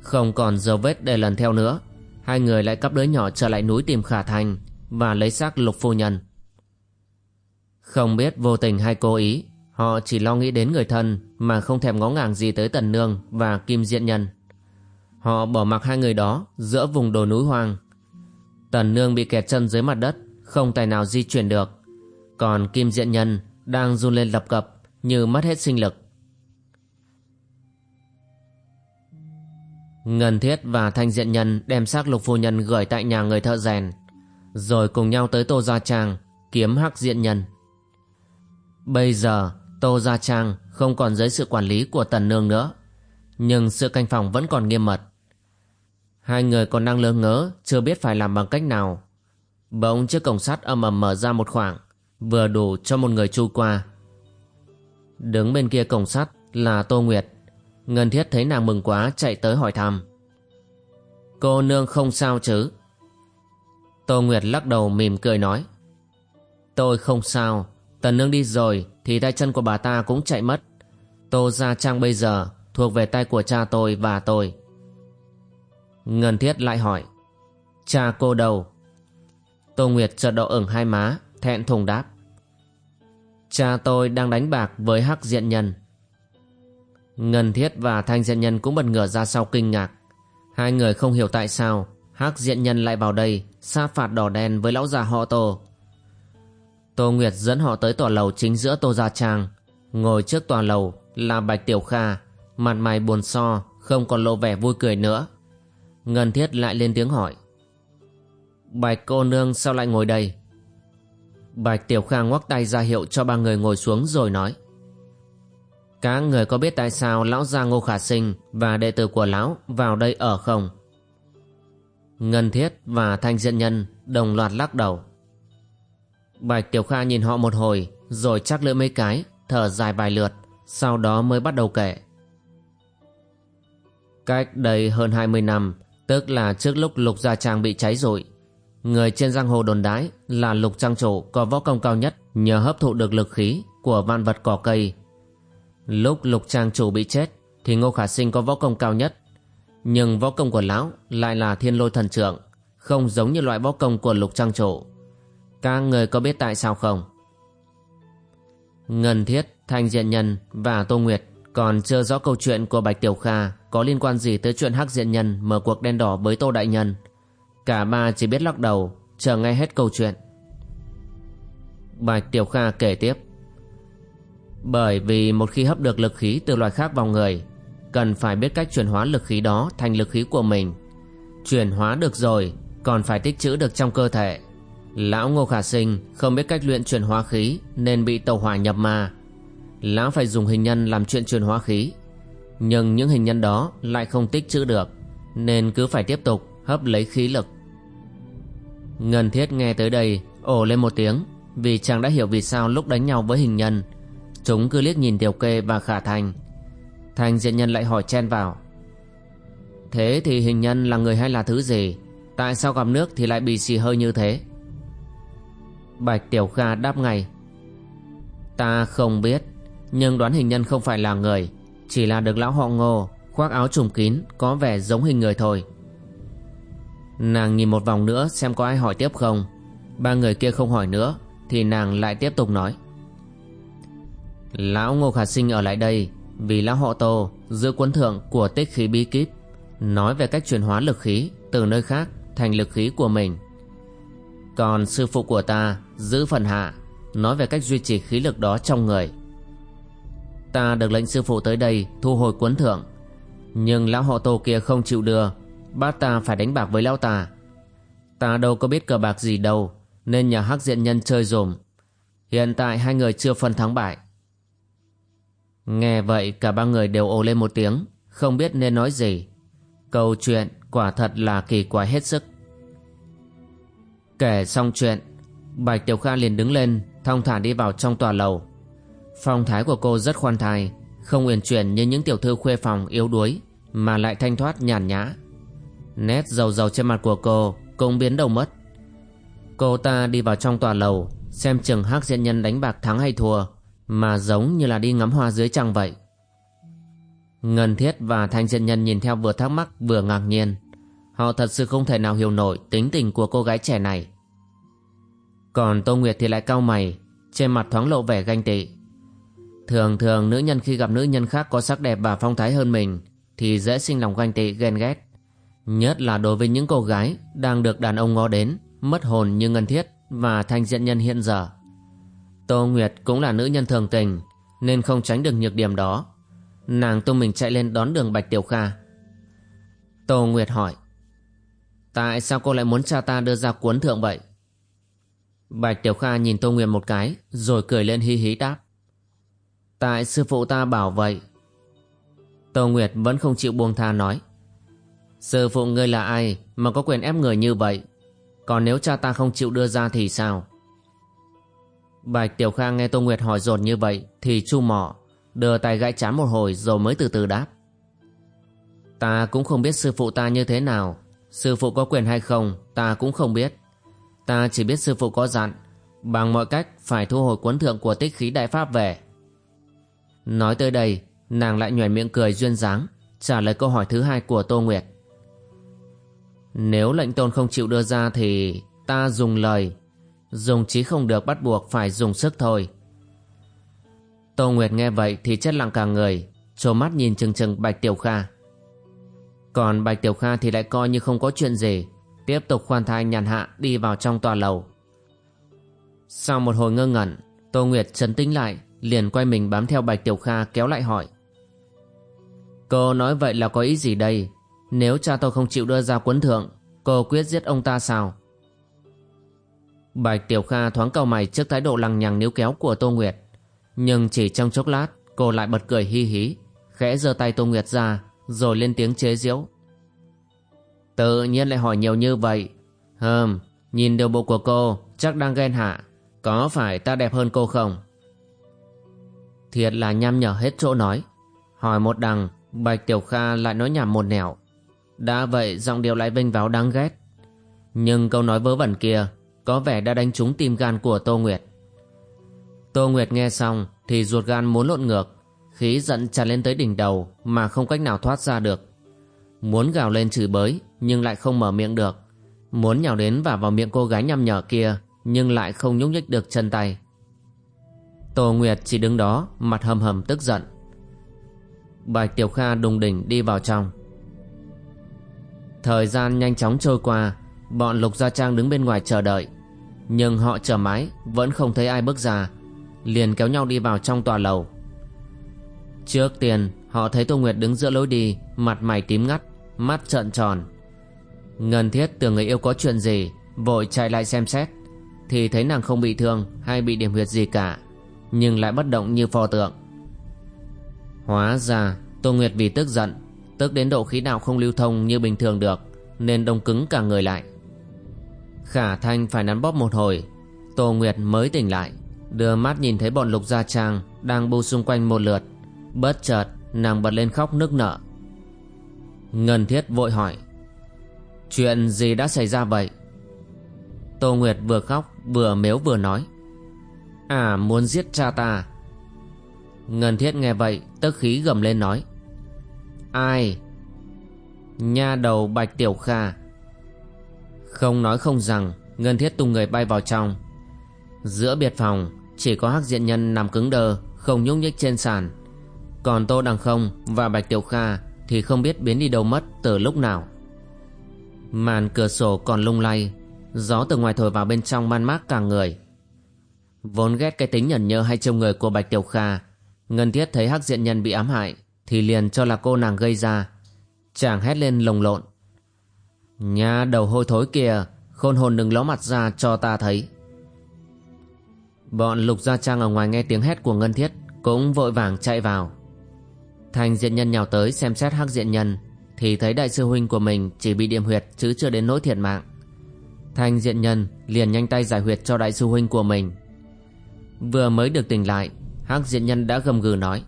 Không còn dấu vết để lần theo nữa. Hai người lại cắp đứa nhỏ trở lại núi tìm khả thành Và lấy xác lục phu nhân. Không biết vô tình hay cố ý, Họ chỉ lo nghĩ đến người thân Mà không thèm ngó ngàng gì tới Tần Nương Và Kim Diện Nhân. Họ bỏ mặc hai người đó Giữa vùng đồi núi hoang. Tần Nương bị kẹt chân dưới mặt đất, Không tài nào di chuyển được. Còn Kim Diện Nhân đang run lên lập cập Như mất hết sinh lực. Ngân Thiết và Thanh Diện Nhân đem xác lục phu nhân gửi tại nhà người thợ rèn, rồi cùng nhau tới Tô Gia Trang kiếm Hắc Diện Nhân. Bây giờ Tô Gia Trang không còn dưới sự quản lý của Tần Nương nữa, nhưng sự canh phòng vẫn còn nghiêm mật. Hai người còn đang lơ ngớ, chưa biết phải làm bằng cách nào. Bỗng chiếc cổng sắt âm ầm mở ra một khoảng, vừa đủ cho một người chui qua. Đứng bên kia cổng sắt là Tô Nguyệt Ngân thiết thấy nàng mừng quá, chạy tới hỏi thăm. Cô nương không sao chứ? Tô Nguyệt lắc đầu mỉm cười nói. Tôi không sao, Tần nương đi rồi Thì tay chân của bà ta cũng chạy mất. Tô Gia Trang bây giờ Thuộc về tay của cha tôi và tôi. Ngân thiết lại hỏi. Cha cô đâu? Tô Nguyệt chợt đỏ ửng hai má, Thẹn thùng đáp. Cha tôi đang đánh bạc với hắc diện nhân. Ngân Thiết và Thanh Diện Nhân cũng bật ngửa ra sau kinh ngạc. Hai người không hiểu tại sao Hắc Diện Nhân lại vào đây sát phạt đỏ đen với lão già họ Tô. Tô Nguyệt dẫn họ tới tòa lầu chính giữa Tô Gia Trang. Ngồi trước tòa lầu là Bạch Tiểu Kha, mặt mày buồn so, không còn lộ vẻ vui cười nữa. Ngân Thiết lại lên tiếng hỏi. Bạch cô nương sao lại ngồi đây? Bạch Tiểu Kha ngoắc tay ra hiệu cho ba người ngồi xuống rồi nói. Các người có biết tại sao lão gia Ngô Khả Sinh và đệ tử của lão vào đây ở không? Ngân Thiết và Thanh Diện Nhân đồng loạt lắc đầu. Bạch Tiểu Kha nhìn họ một hồi rồi chắc lưỡi mấy cái, thở dài vài lượt, sau đó mới bắt đầu kể. Cách đây hơn 20 năm, tức là trước lúc Lục Gia Trang bị cháy rụi, người trên giang hồ đồn đái là Lục Trang Chủ có võ công cao nhất nhờ hấp thụ được lực khí của vạn vật cỏ cây Lúc lục trang chủ bị chết Thì Ngô Khả Sinh có võ công cao nhất. Nhưng võ công của lão Lại là thiên lôi thần trưởng Không giống như loại võ công của lục trang chủ. Các người có biết tại sao không? Ngân Thiết, Thanh Diện Nhân và Tô Nguyệt Còn chưa rõ câu chuyện của Bạch Tiểu Kha Có liên quan gì tới chuyện Hắc Diện Nhân Mở cuộc đen đỏ với Tô Đại Nhân. Cả ba chỉ biết lắc đầu Chờ nghe hết câu chuyện. Bạch Tiểu Kha kể tiếp bởi vì một khi hấp được lực khí từ loài khác vào người, Cần phải biết cách chuyển hóa lực khí đó thành lực khí của mình Chuyển hóa được rồi, Còn phải tích trữ được trong cơ thể Lão Ngô Khả Sinh không biết cách luyện chuyển hóa khí nên bị tàu hỏa nhập ma. Lão phải dùng hình nhân làm chuyện chuyển hóa khí. Nhưng những hình nhân đó lại không tích trữ được, nên cứ phải tiếp tục hấp lấy khí lực. Ngân Thiết nghe tới đây, ồ lên một tiếng, vì chàng đã hiểu vì sao lúc đánh nhau với hình nhân chúng cứ liếc nhìn Tiểu Kê và Khả Thành. Thành diện nhân lại hỏi chen vào. Thế thì hình nhân là người hay là thứ gì? Tại sao gặp nước thì lại bị xì hơi như thế? Bạch Tiểu Kha đáp ngay. Ta không biết, nhưng đoán hình nhân không phải là người, chỉ là được lão họ ngô, khoác áo trùm kín, có vẻ giống hình người thôi. Nàng nhìn một vòng nữa xem có ai hỏi tiếp không. Ba người kia không hỏi nữa, thì nàng lại tiếp tục nói. Lão Ngô Khả Sinh ở lại đây vì lão họ Tô giữ cuốn thượng của tích khí bí kíp, nói về cách chuyển hóa lực khí từ nơi khác thành lực khí của mình. Còn sư phụ của ta, giữ phần hạ, nói về cách duy trì khí lực đó trong người. Ta được lệnh sư phụ tới đây thu hồi cuốn thượng, nhưng lão họ Tô kia không chịu đưa bắt ta phải đánh bạc với lão ta. Ta đâu có biết cờ bạc gì đâu, nên nhà hắc diện nhân chơi dùm. Hiện tại hai người chưa phân thắng bại. Nghe vậy, cả ba người đều ồ lên một tiếng, Không biết nên nói gì. Câu chuyện quả thật là kỳ quái hết sức. Kể xong chuyện, Bạch Tiểu Kha liền đứng lên, Thong thả đi vào trong tòa lầu. Phong thái của cô rất khoan thai, Không uyển chuyển như những tiểu thư khuê phòng yếu đuối, Mà lại thanh thoát nhàn nhã. Nét dầu dầu trên mặt của cô Cũng biến đầu mất. Cô ta đi vào trong tòa lầu, Xem chừng hắc diện nhân đánh bạc thắng hay thua mà giống như là đi ngắm hoa dưới trăng vậy. Ngân Thiết và Thanh Diện Nhân nhìn theo vừa thắc mắc vừa ngạc nhiên. Họ thật sự không thể nào hiểu nổi tính tình của cô gái trẻ này. Còn Tô Nguyệt thì lại cau mày, trên mặt thoáng lộ vẻ ganh tị. Thường thường nữ nhân khi gặp nữ nhân khác có sắc đẹp và phong thái hơn mình thì dễ sinh lòng ganh tị ghen ghét. Nhất là đối với những cô gái đang được đàn ông ngó đến, mất hồn như Ngân Thiết và Thanh Diện Nhân hiện giờ. Tô Nguyệt cũng là nữ nhân thường tình, Nên không tránh được nhược điểm đó. Nàng tung mình chạy lên đón đường Bạch Tiểu Kha. Tô Nguyệt hỏi, Tại sao cô lại muốn cha ta đưa ra cuốn thượng vậy? Bạch Tiểu Kha nhìn Tô Nguyệt một cái, Rồi cười lên hí hí đáp, Tại sư phụ ta bảo vậy. Tô Nguyệt vẫn không chịu buông tha nói, Sư phụ ngươi là ai mà có quyền ép người như vậy? Còn nếu cha ta không chịu đưa ra thì sao? Bạch Tiểu Khang nghe Tô Nguyệt hỏi dồn như vậy thì chu mỏ, đưa tay gãi chán một hồi rồi mới từ từ đáp. Ta cũng không biết sư phụ ta như thế nào, sư phụ có quyền hay không, ta cũng không biết. Ta chỉ biết sư phụ có dặn, bằng mọi cách phải thu hồi cuốn thượng của tích khí đại pháp về. Nói tới đây, nàng lại nhoẻn miệng cười duyên dáng, trả lời câu hỏi thứ hai của Tô Nguyệt. Nếu lệnh tôn không chịu đưa ra thì ta dùng lời Dùng trí không được bắt buộc phải dùng sức thôi. Tô Nguyệt nghe vậy thì chết lặng cả người, Trố mắt nhìn chừng chừng Bạch Tiểu Kha. Còn Bạch Tiểu Kha thì lại coi như không có chuyện gì, Tiếp tục khoan thai nhàn hạ đi vào trong tòa lầu. Sau một hồi ngơ ngẩn, Tô Nguyệt chấn tĩnh lại, Liền quay mình bám theo Bạch Tiểu Kha kéo lại hỏi. Cô nói vậy là có ý gì đây? Nếu cha tôi không chịu đưa ra quấn thượng, Cô quyết giết ông ta sao? Bạch Tiểu Kha thoáng cầu mày trước thái độ lằng nhằng níu kéo của Tô Nguyệt. Nhưng chỉ trong chốc lát, cô lại bật cười hi hí, khẽ giơ tay Tô Nguyệt ra, rồi lên tiếng chế giễu. Tự nhiên lại hỏi nhiều như vậy. Hừm, nhìn điều bộ của cô, chắc đang ghen hạ. Có phải ta đẹp hơn cô không? Thiệt là nhăm nhở hết chỗ nói. Hỏi một đằng, Bạch Tiểu Kha lại nói nhảm một nẻo. Đã vậy giọng điệu lại vinh váo đáng ghét. Nhưng câu nói vớ vẩn kia có vẻ đã đánh trúng tim gan của Tô Nguyệt. Tô Nguyệt nghe xong thì ruột gan muốn lộn ngược, khí giận tràn lên tới đỉnh đầu mà không cách nào thoát ra được. Muốn gào lên chửi bới nhưng lại không mở miệng được. Muốn nhào đến và vào miệng cô gái nhăm nhở kia nhưng lại không nhúc nhích được chân tay. Tô Nguyệt chỉ đứng đó mặt hầm hầm tức giận. Bạch Tiểu Kha đùng đỉnh đi vào trong. Thời gian nhanh chóng trôi qua, bọn Lục Gia Trang đứng bên ngoài chờ đợi. Nhưng họ chờ mãi, Vẫn không thấy ai bước ra, Liền kéo nhau đi vào trong tòa lầu. Trước tiên, Họ thấy Tô Nguyệt đứng giữa lối đi, Mặt mày tím ngắt, Mắt trợn tròn. Ngân thiết tưởng người yêu có chuyện gì, Vội chạy lại xem xét. Thì thấy nàng không bị thương Hay bị điểm huyệt gì cả, Nhưng lại bất động như pho tượng. Hóa ra, Tô Nguyệt vì tức giận, Tức đến độ khí đạo không lưu thông như bình thường được, Nên đông cứng cả người lại. Khả Thanh phải nắn bóp một hồi. Tô Nguyệt mới tỉnh lại, Đưa mắt nhìn thấy bọn lục gia trang Đang bu xung quanh một lượt. Bất chợt, nàng bật lên khóc nức nở. Ngân Thiết vội hỏi, Chuyện gì đã xảy ra vậy? Tô Nguyệt vừa khóc vừa mếu vừa nói À muốn giết cha ta. Ngân Thiết nghe vậy, tức khí gầm lên nói, Ai? Nha đầu Bạch Tiểu Kha. Không nói không rằng Ngân Thiết tung người bay vào trong. Giữa biệt phòng, Chỉ có hắc diện nhân nằm cứng đờ, Không nhúc nhích trên sàn. Còn Tô Đằng Không và Bạch Tiểu Kha Thì không biết biến đi đâu mất từ lúc nào. Màn cửa sổ còn lung lay, Gió từ ngoài thổi vào bên trong man mác cả người. Vốn ghét cái tính nhẫn nhơ hay trông người của Bạch Tiểu Kha, Ngân Thiết thấy hắc diện nhân bị ám hại Thì liền cho là cô nàng gây ra. Chàng hét lên lồng lộn. Nhà đầu hôi thối kìa Khôn hồn đừng ló mặt ra cho ta thấy. Bọn lục gia trang ở ngoài nghe tiếng hét của Ngân Thiết, Cũng vội vàng chạy vào. Thành diện nhân nhào tới xem xét hắc diện nhân, Thì thấy đại sư huynh của mình chỉ bị điểm huyệt chứ chưa đến nỗi thiệt mạng. Thành diện nhân liền nhanh tay giải huyệt cho đại sư huynh của mình. Vừa mới được tỉnh lại, hắc diện nhân đã gầm gừ nói,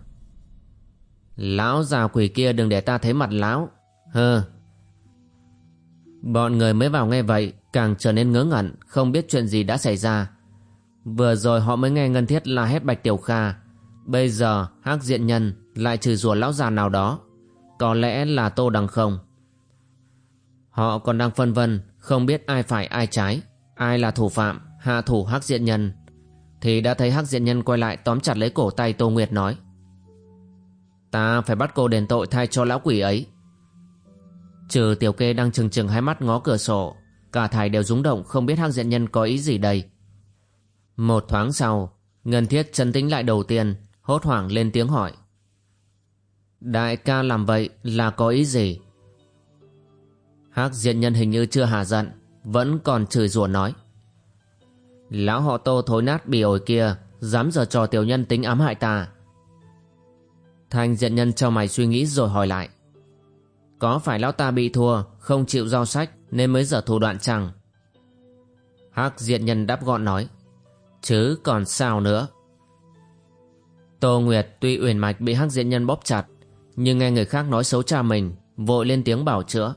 Lão già quỷ kia đừng để ta thấy mặt lão. Hơ Bọn người mới vào nghe vậy, Càng trở nên ngớ ngẩn, Không biết chuyện gì đã xảy ra. Vừa rồi họ mới nghe Ngân Thiết la hét Bạch Tiểu Kha. Bây giờ, hắc diện nhân Lại trừ rủa lão già nào đó. Có lẽ là Tô Đằng không? Họ còn đang phân vân, Không biết ai phải ai trái. Ai là thủ phạm, Hạ thủ hắc diện nhân? Thì đã thấy hắc diện nhân quay lại tóm chặt lấy cổ tay Tô Nguyệt nói. Ta phải bắt cô đền tội thay cho lão quỷ ấy. Trừ tiểu kê đang chừng chừng hai mắt ngó cửa sổ, Cả thải đều rúng động không biết hắc diện nhân có ý gì đây. Một thoáng sau, Ngân thiết chân tĩnh lại đầu tiên, Hốt hoảng lên tiếng hỏi. Đại ca làm vậy là có ý gì? Hắc diện nhân hình như chưa hà giận, Vẫn còn chửi rủa nói. Lão họ tô thối nát bỉ ổi kia, Dám giờ trò tiểu nhân tính ám hại ta. Thanh diện nhân cho mày suy nghĩ rồi hỏi lại. Có phải lão ta bị thua, Không chịu giao sách, Nên mới dở thủ đoạn chẳng? Hắc diện nhân đáp gọn nói, Chứ còn sao nữa? Tô Nguyệt tuy uyển mạch bị hắc diện nhân bóp chặt, Nhưng nghe người khác nói xấu cha mình, Vội lên tiếng bảo chữa.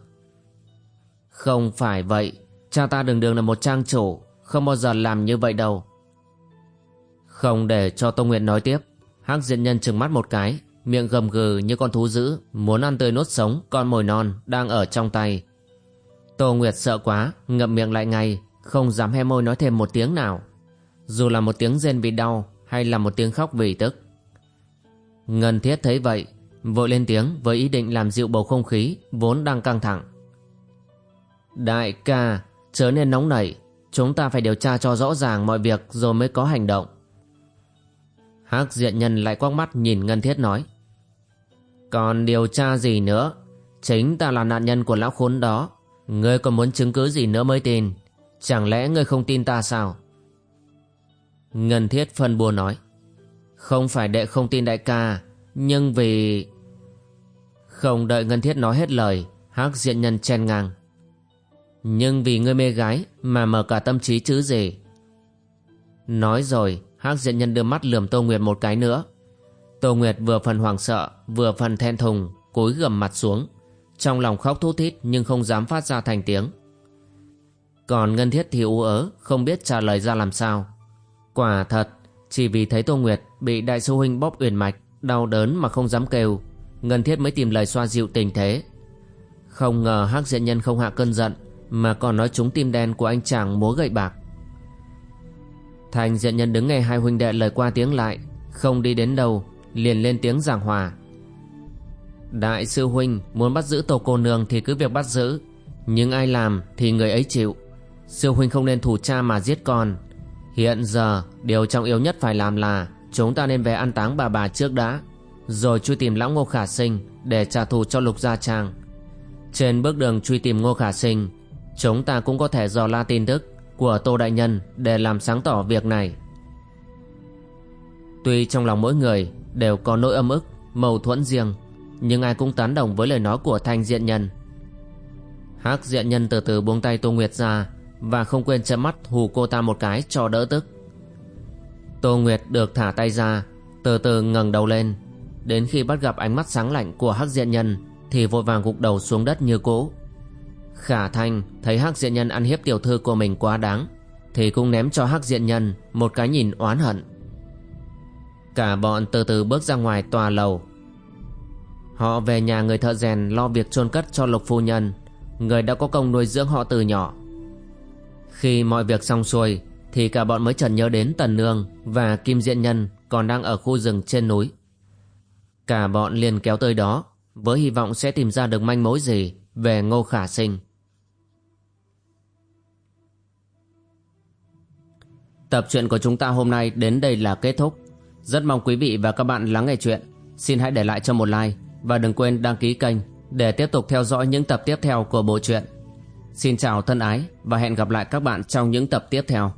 Không phải vậy, Cha ta đường đường là một trang chủ, Không bao giờ làm như vậy đâu. Không để cho Tô Nguyệt nói tiếp, Hắc diện nhân trừng mắt một cái miệng gầm gừ như con thú dữ, muốn ăn tươi nuốt sống con mồi non đang ở trong tay. Tô nguyệt sợ quá, ngậm miệng lại ngay, không dám he môi nói thêm một tiếng nào. Dù là một tiếng rên vì đau hay là một tiếng khóc vì tức. Ngân thiết thấy vậy, vội lên tiếng với ý định làm dịu bầu không khí vốn đang căng thẳng. Đại ca, chớ nên nóng nảy, chúng ta phải điều tra cho rõ ràng mọi việc rồi mới có hành động. Hắc diện nhân lại quắc mắt nhìn ngân thiết nói còn điều tra gì nữa? Chính ta là nạn nhân của lão khốn đó. Ngươi còn muốn chứng cứ gì nữa mới tin? Chẳng lẽ ngươi không tin ta sao? Ngân thiết phân bua nói. Không phải đệ không tin đại ca, Nhưng vì Không đợi Ngân thiết nói hết lời, hắc diện nhân chen ngang. Nhưng vì ngươi mê gái Mà mở cả tâm trí chứ gì? Nói rồi, hắc diện nhân đưa mắt lườm Tô Nguyệt một cái nữa. Tô Nguyệt vừa phần hoảng sợ, Vừa phần then thùng, Cúi gầm mặt xuống. Trong lòng khóc thút thít Nhưng không dám phát ra thành tiếng. Còn Ngân Thiết thì u ớ, Không biết trả lời ra làm sao. Quả thật, Chỉ vì thấy Tô Nguyệt Bị đại sư huynh bóp uyển mạch, Đau đớn mà không dám kêu, Ngân Thiết mới tìm lời xoa dịu tình thế. Không ngờ hắc diện nhân không hạ cơn giận, Mà còn nói trúng tim đen của anh chàng múa gậy bạc. Thành diện nhân đứng nghe hai huynh đệ lời qua tiếng lại, Không đi đến đâu liền lên tiếng giảng hòa. Đại sư huynh, muốn bắt giữ tổ cô nương thì cứ việc bắt giữ, nhưng ai làm thì người ấy chịu. Sư huynh không nên thủ cha mà giết con. Hiện giờ, điều trọng yếu nhất phải làm là chúng ta nên về ăn táng bà bà trước đã, rồi truy tìm lão ngô khả sinh để trả thù cho lục gia trang. Trên bước đường truy tìm ngô khả sinh, chúng ta cũng có thể dò la tin tức của Tô Đại Nhân để làm sáng tỏ việc này. Tuy trong lòng mỗi người đều có nỗi âm ức, mâu thuẫn riêng, nhưng ai cũng tán đồng với lời nói của Thanh Diện Nhân. Hắc Diện Nhân từ từ buông tay Tô Nguyệt ra và không quên chớp mắt hù cô ta một cái cho đỡ tức. Tô Nguyệt được thả tay ra, từ từ ngẩng đầu lên, đến khi bắt gặp ánh mắt sáng lạnh của Hắc Diện Nhân thì vội vàng gục đầu xuống đất như cũ. Khả Thanh thấy Hắc Diện Nhân ăn hiếp tiểu thư của mình quá đáng, thì cũng ném cho Hắc Diện Nhân một cái nhìn oán hận. Cả bọn từ từ bước ra ngoài tòa lầu. Họ về nhà người thợ rèn lo việc chôn cất cho Lục Phu Nhân, người đã có công nuôi dưỡng họ từ nhỏ. Khi mọi việc xong xuôi thì cả bọn mới chợt nhớ đến Tần Nương và Kim Diện Nhân còn đang ở khu rừng trên núi. Cả bọn liền kéo tới đó với hy vọng sẽ tìm ra được manh mối gì về Ngô Khả Sinh. Tập truyện của chúng ta hôm nay đến đây là kết thúc. Rất mong quý vị và các bạn lắng nghe chuyện. Xin hãy để lại cho một like và đừng quên đăng ký kênh để tiếp tục theo dõi những tập tiếp theo của bộ truyện. Xin chào thân ái và hẹn gặp lại các bạn trong những tập tiếp theo.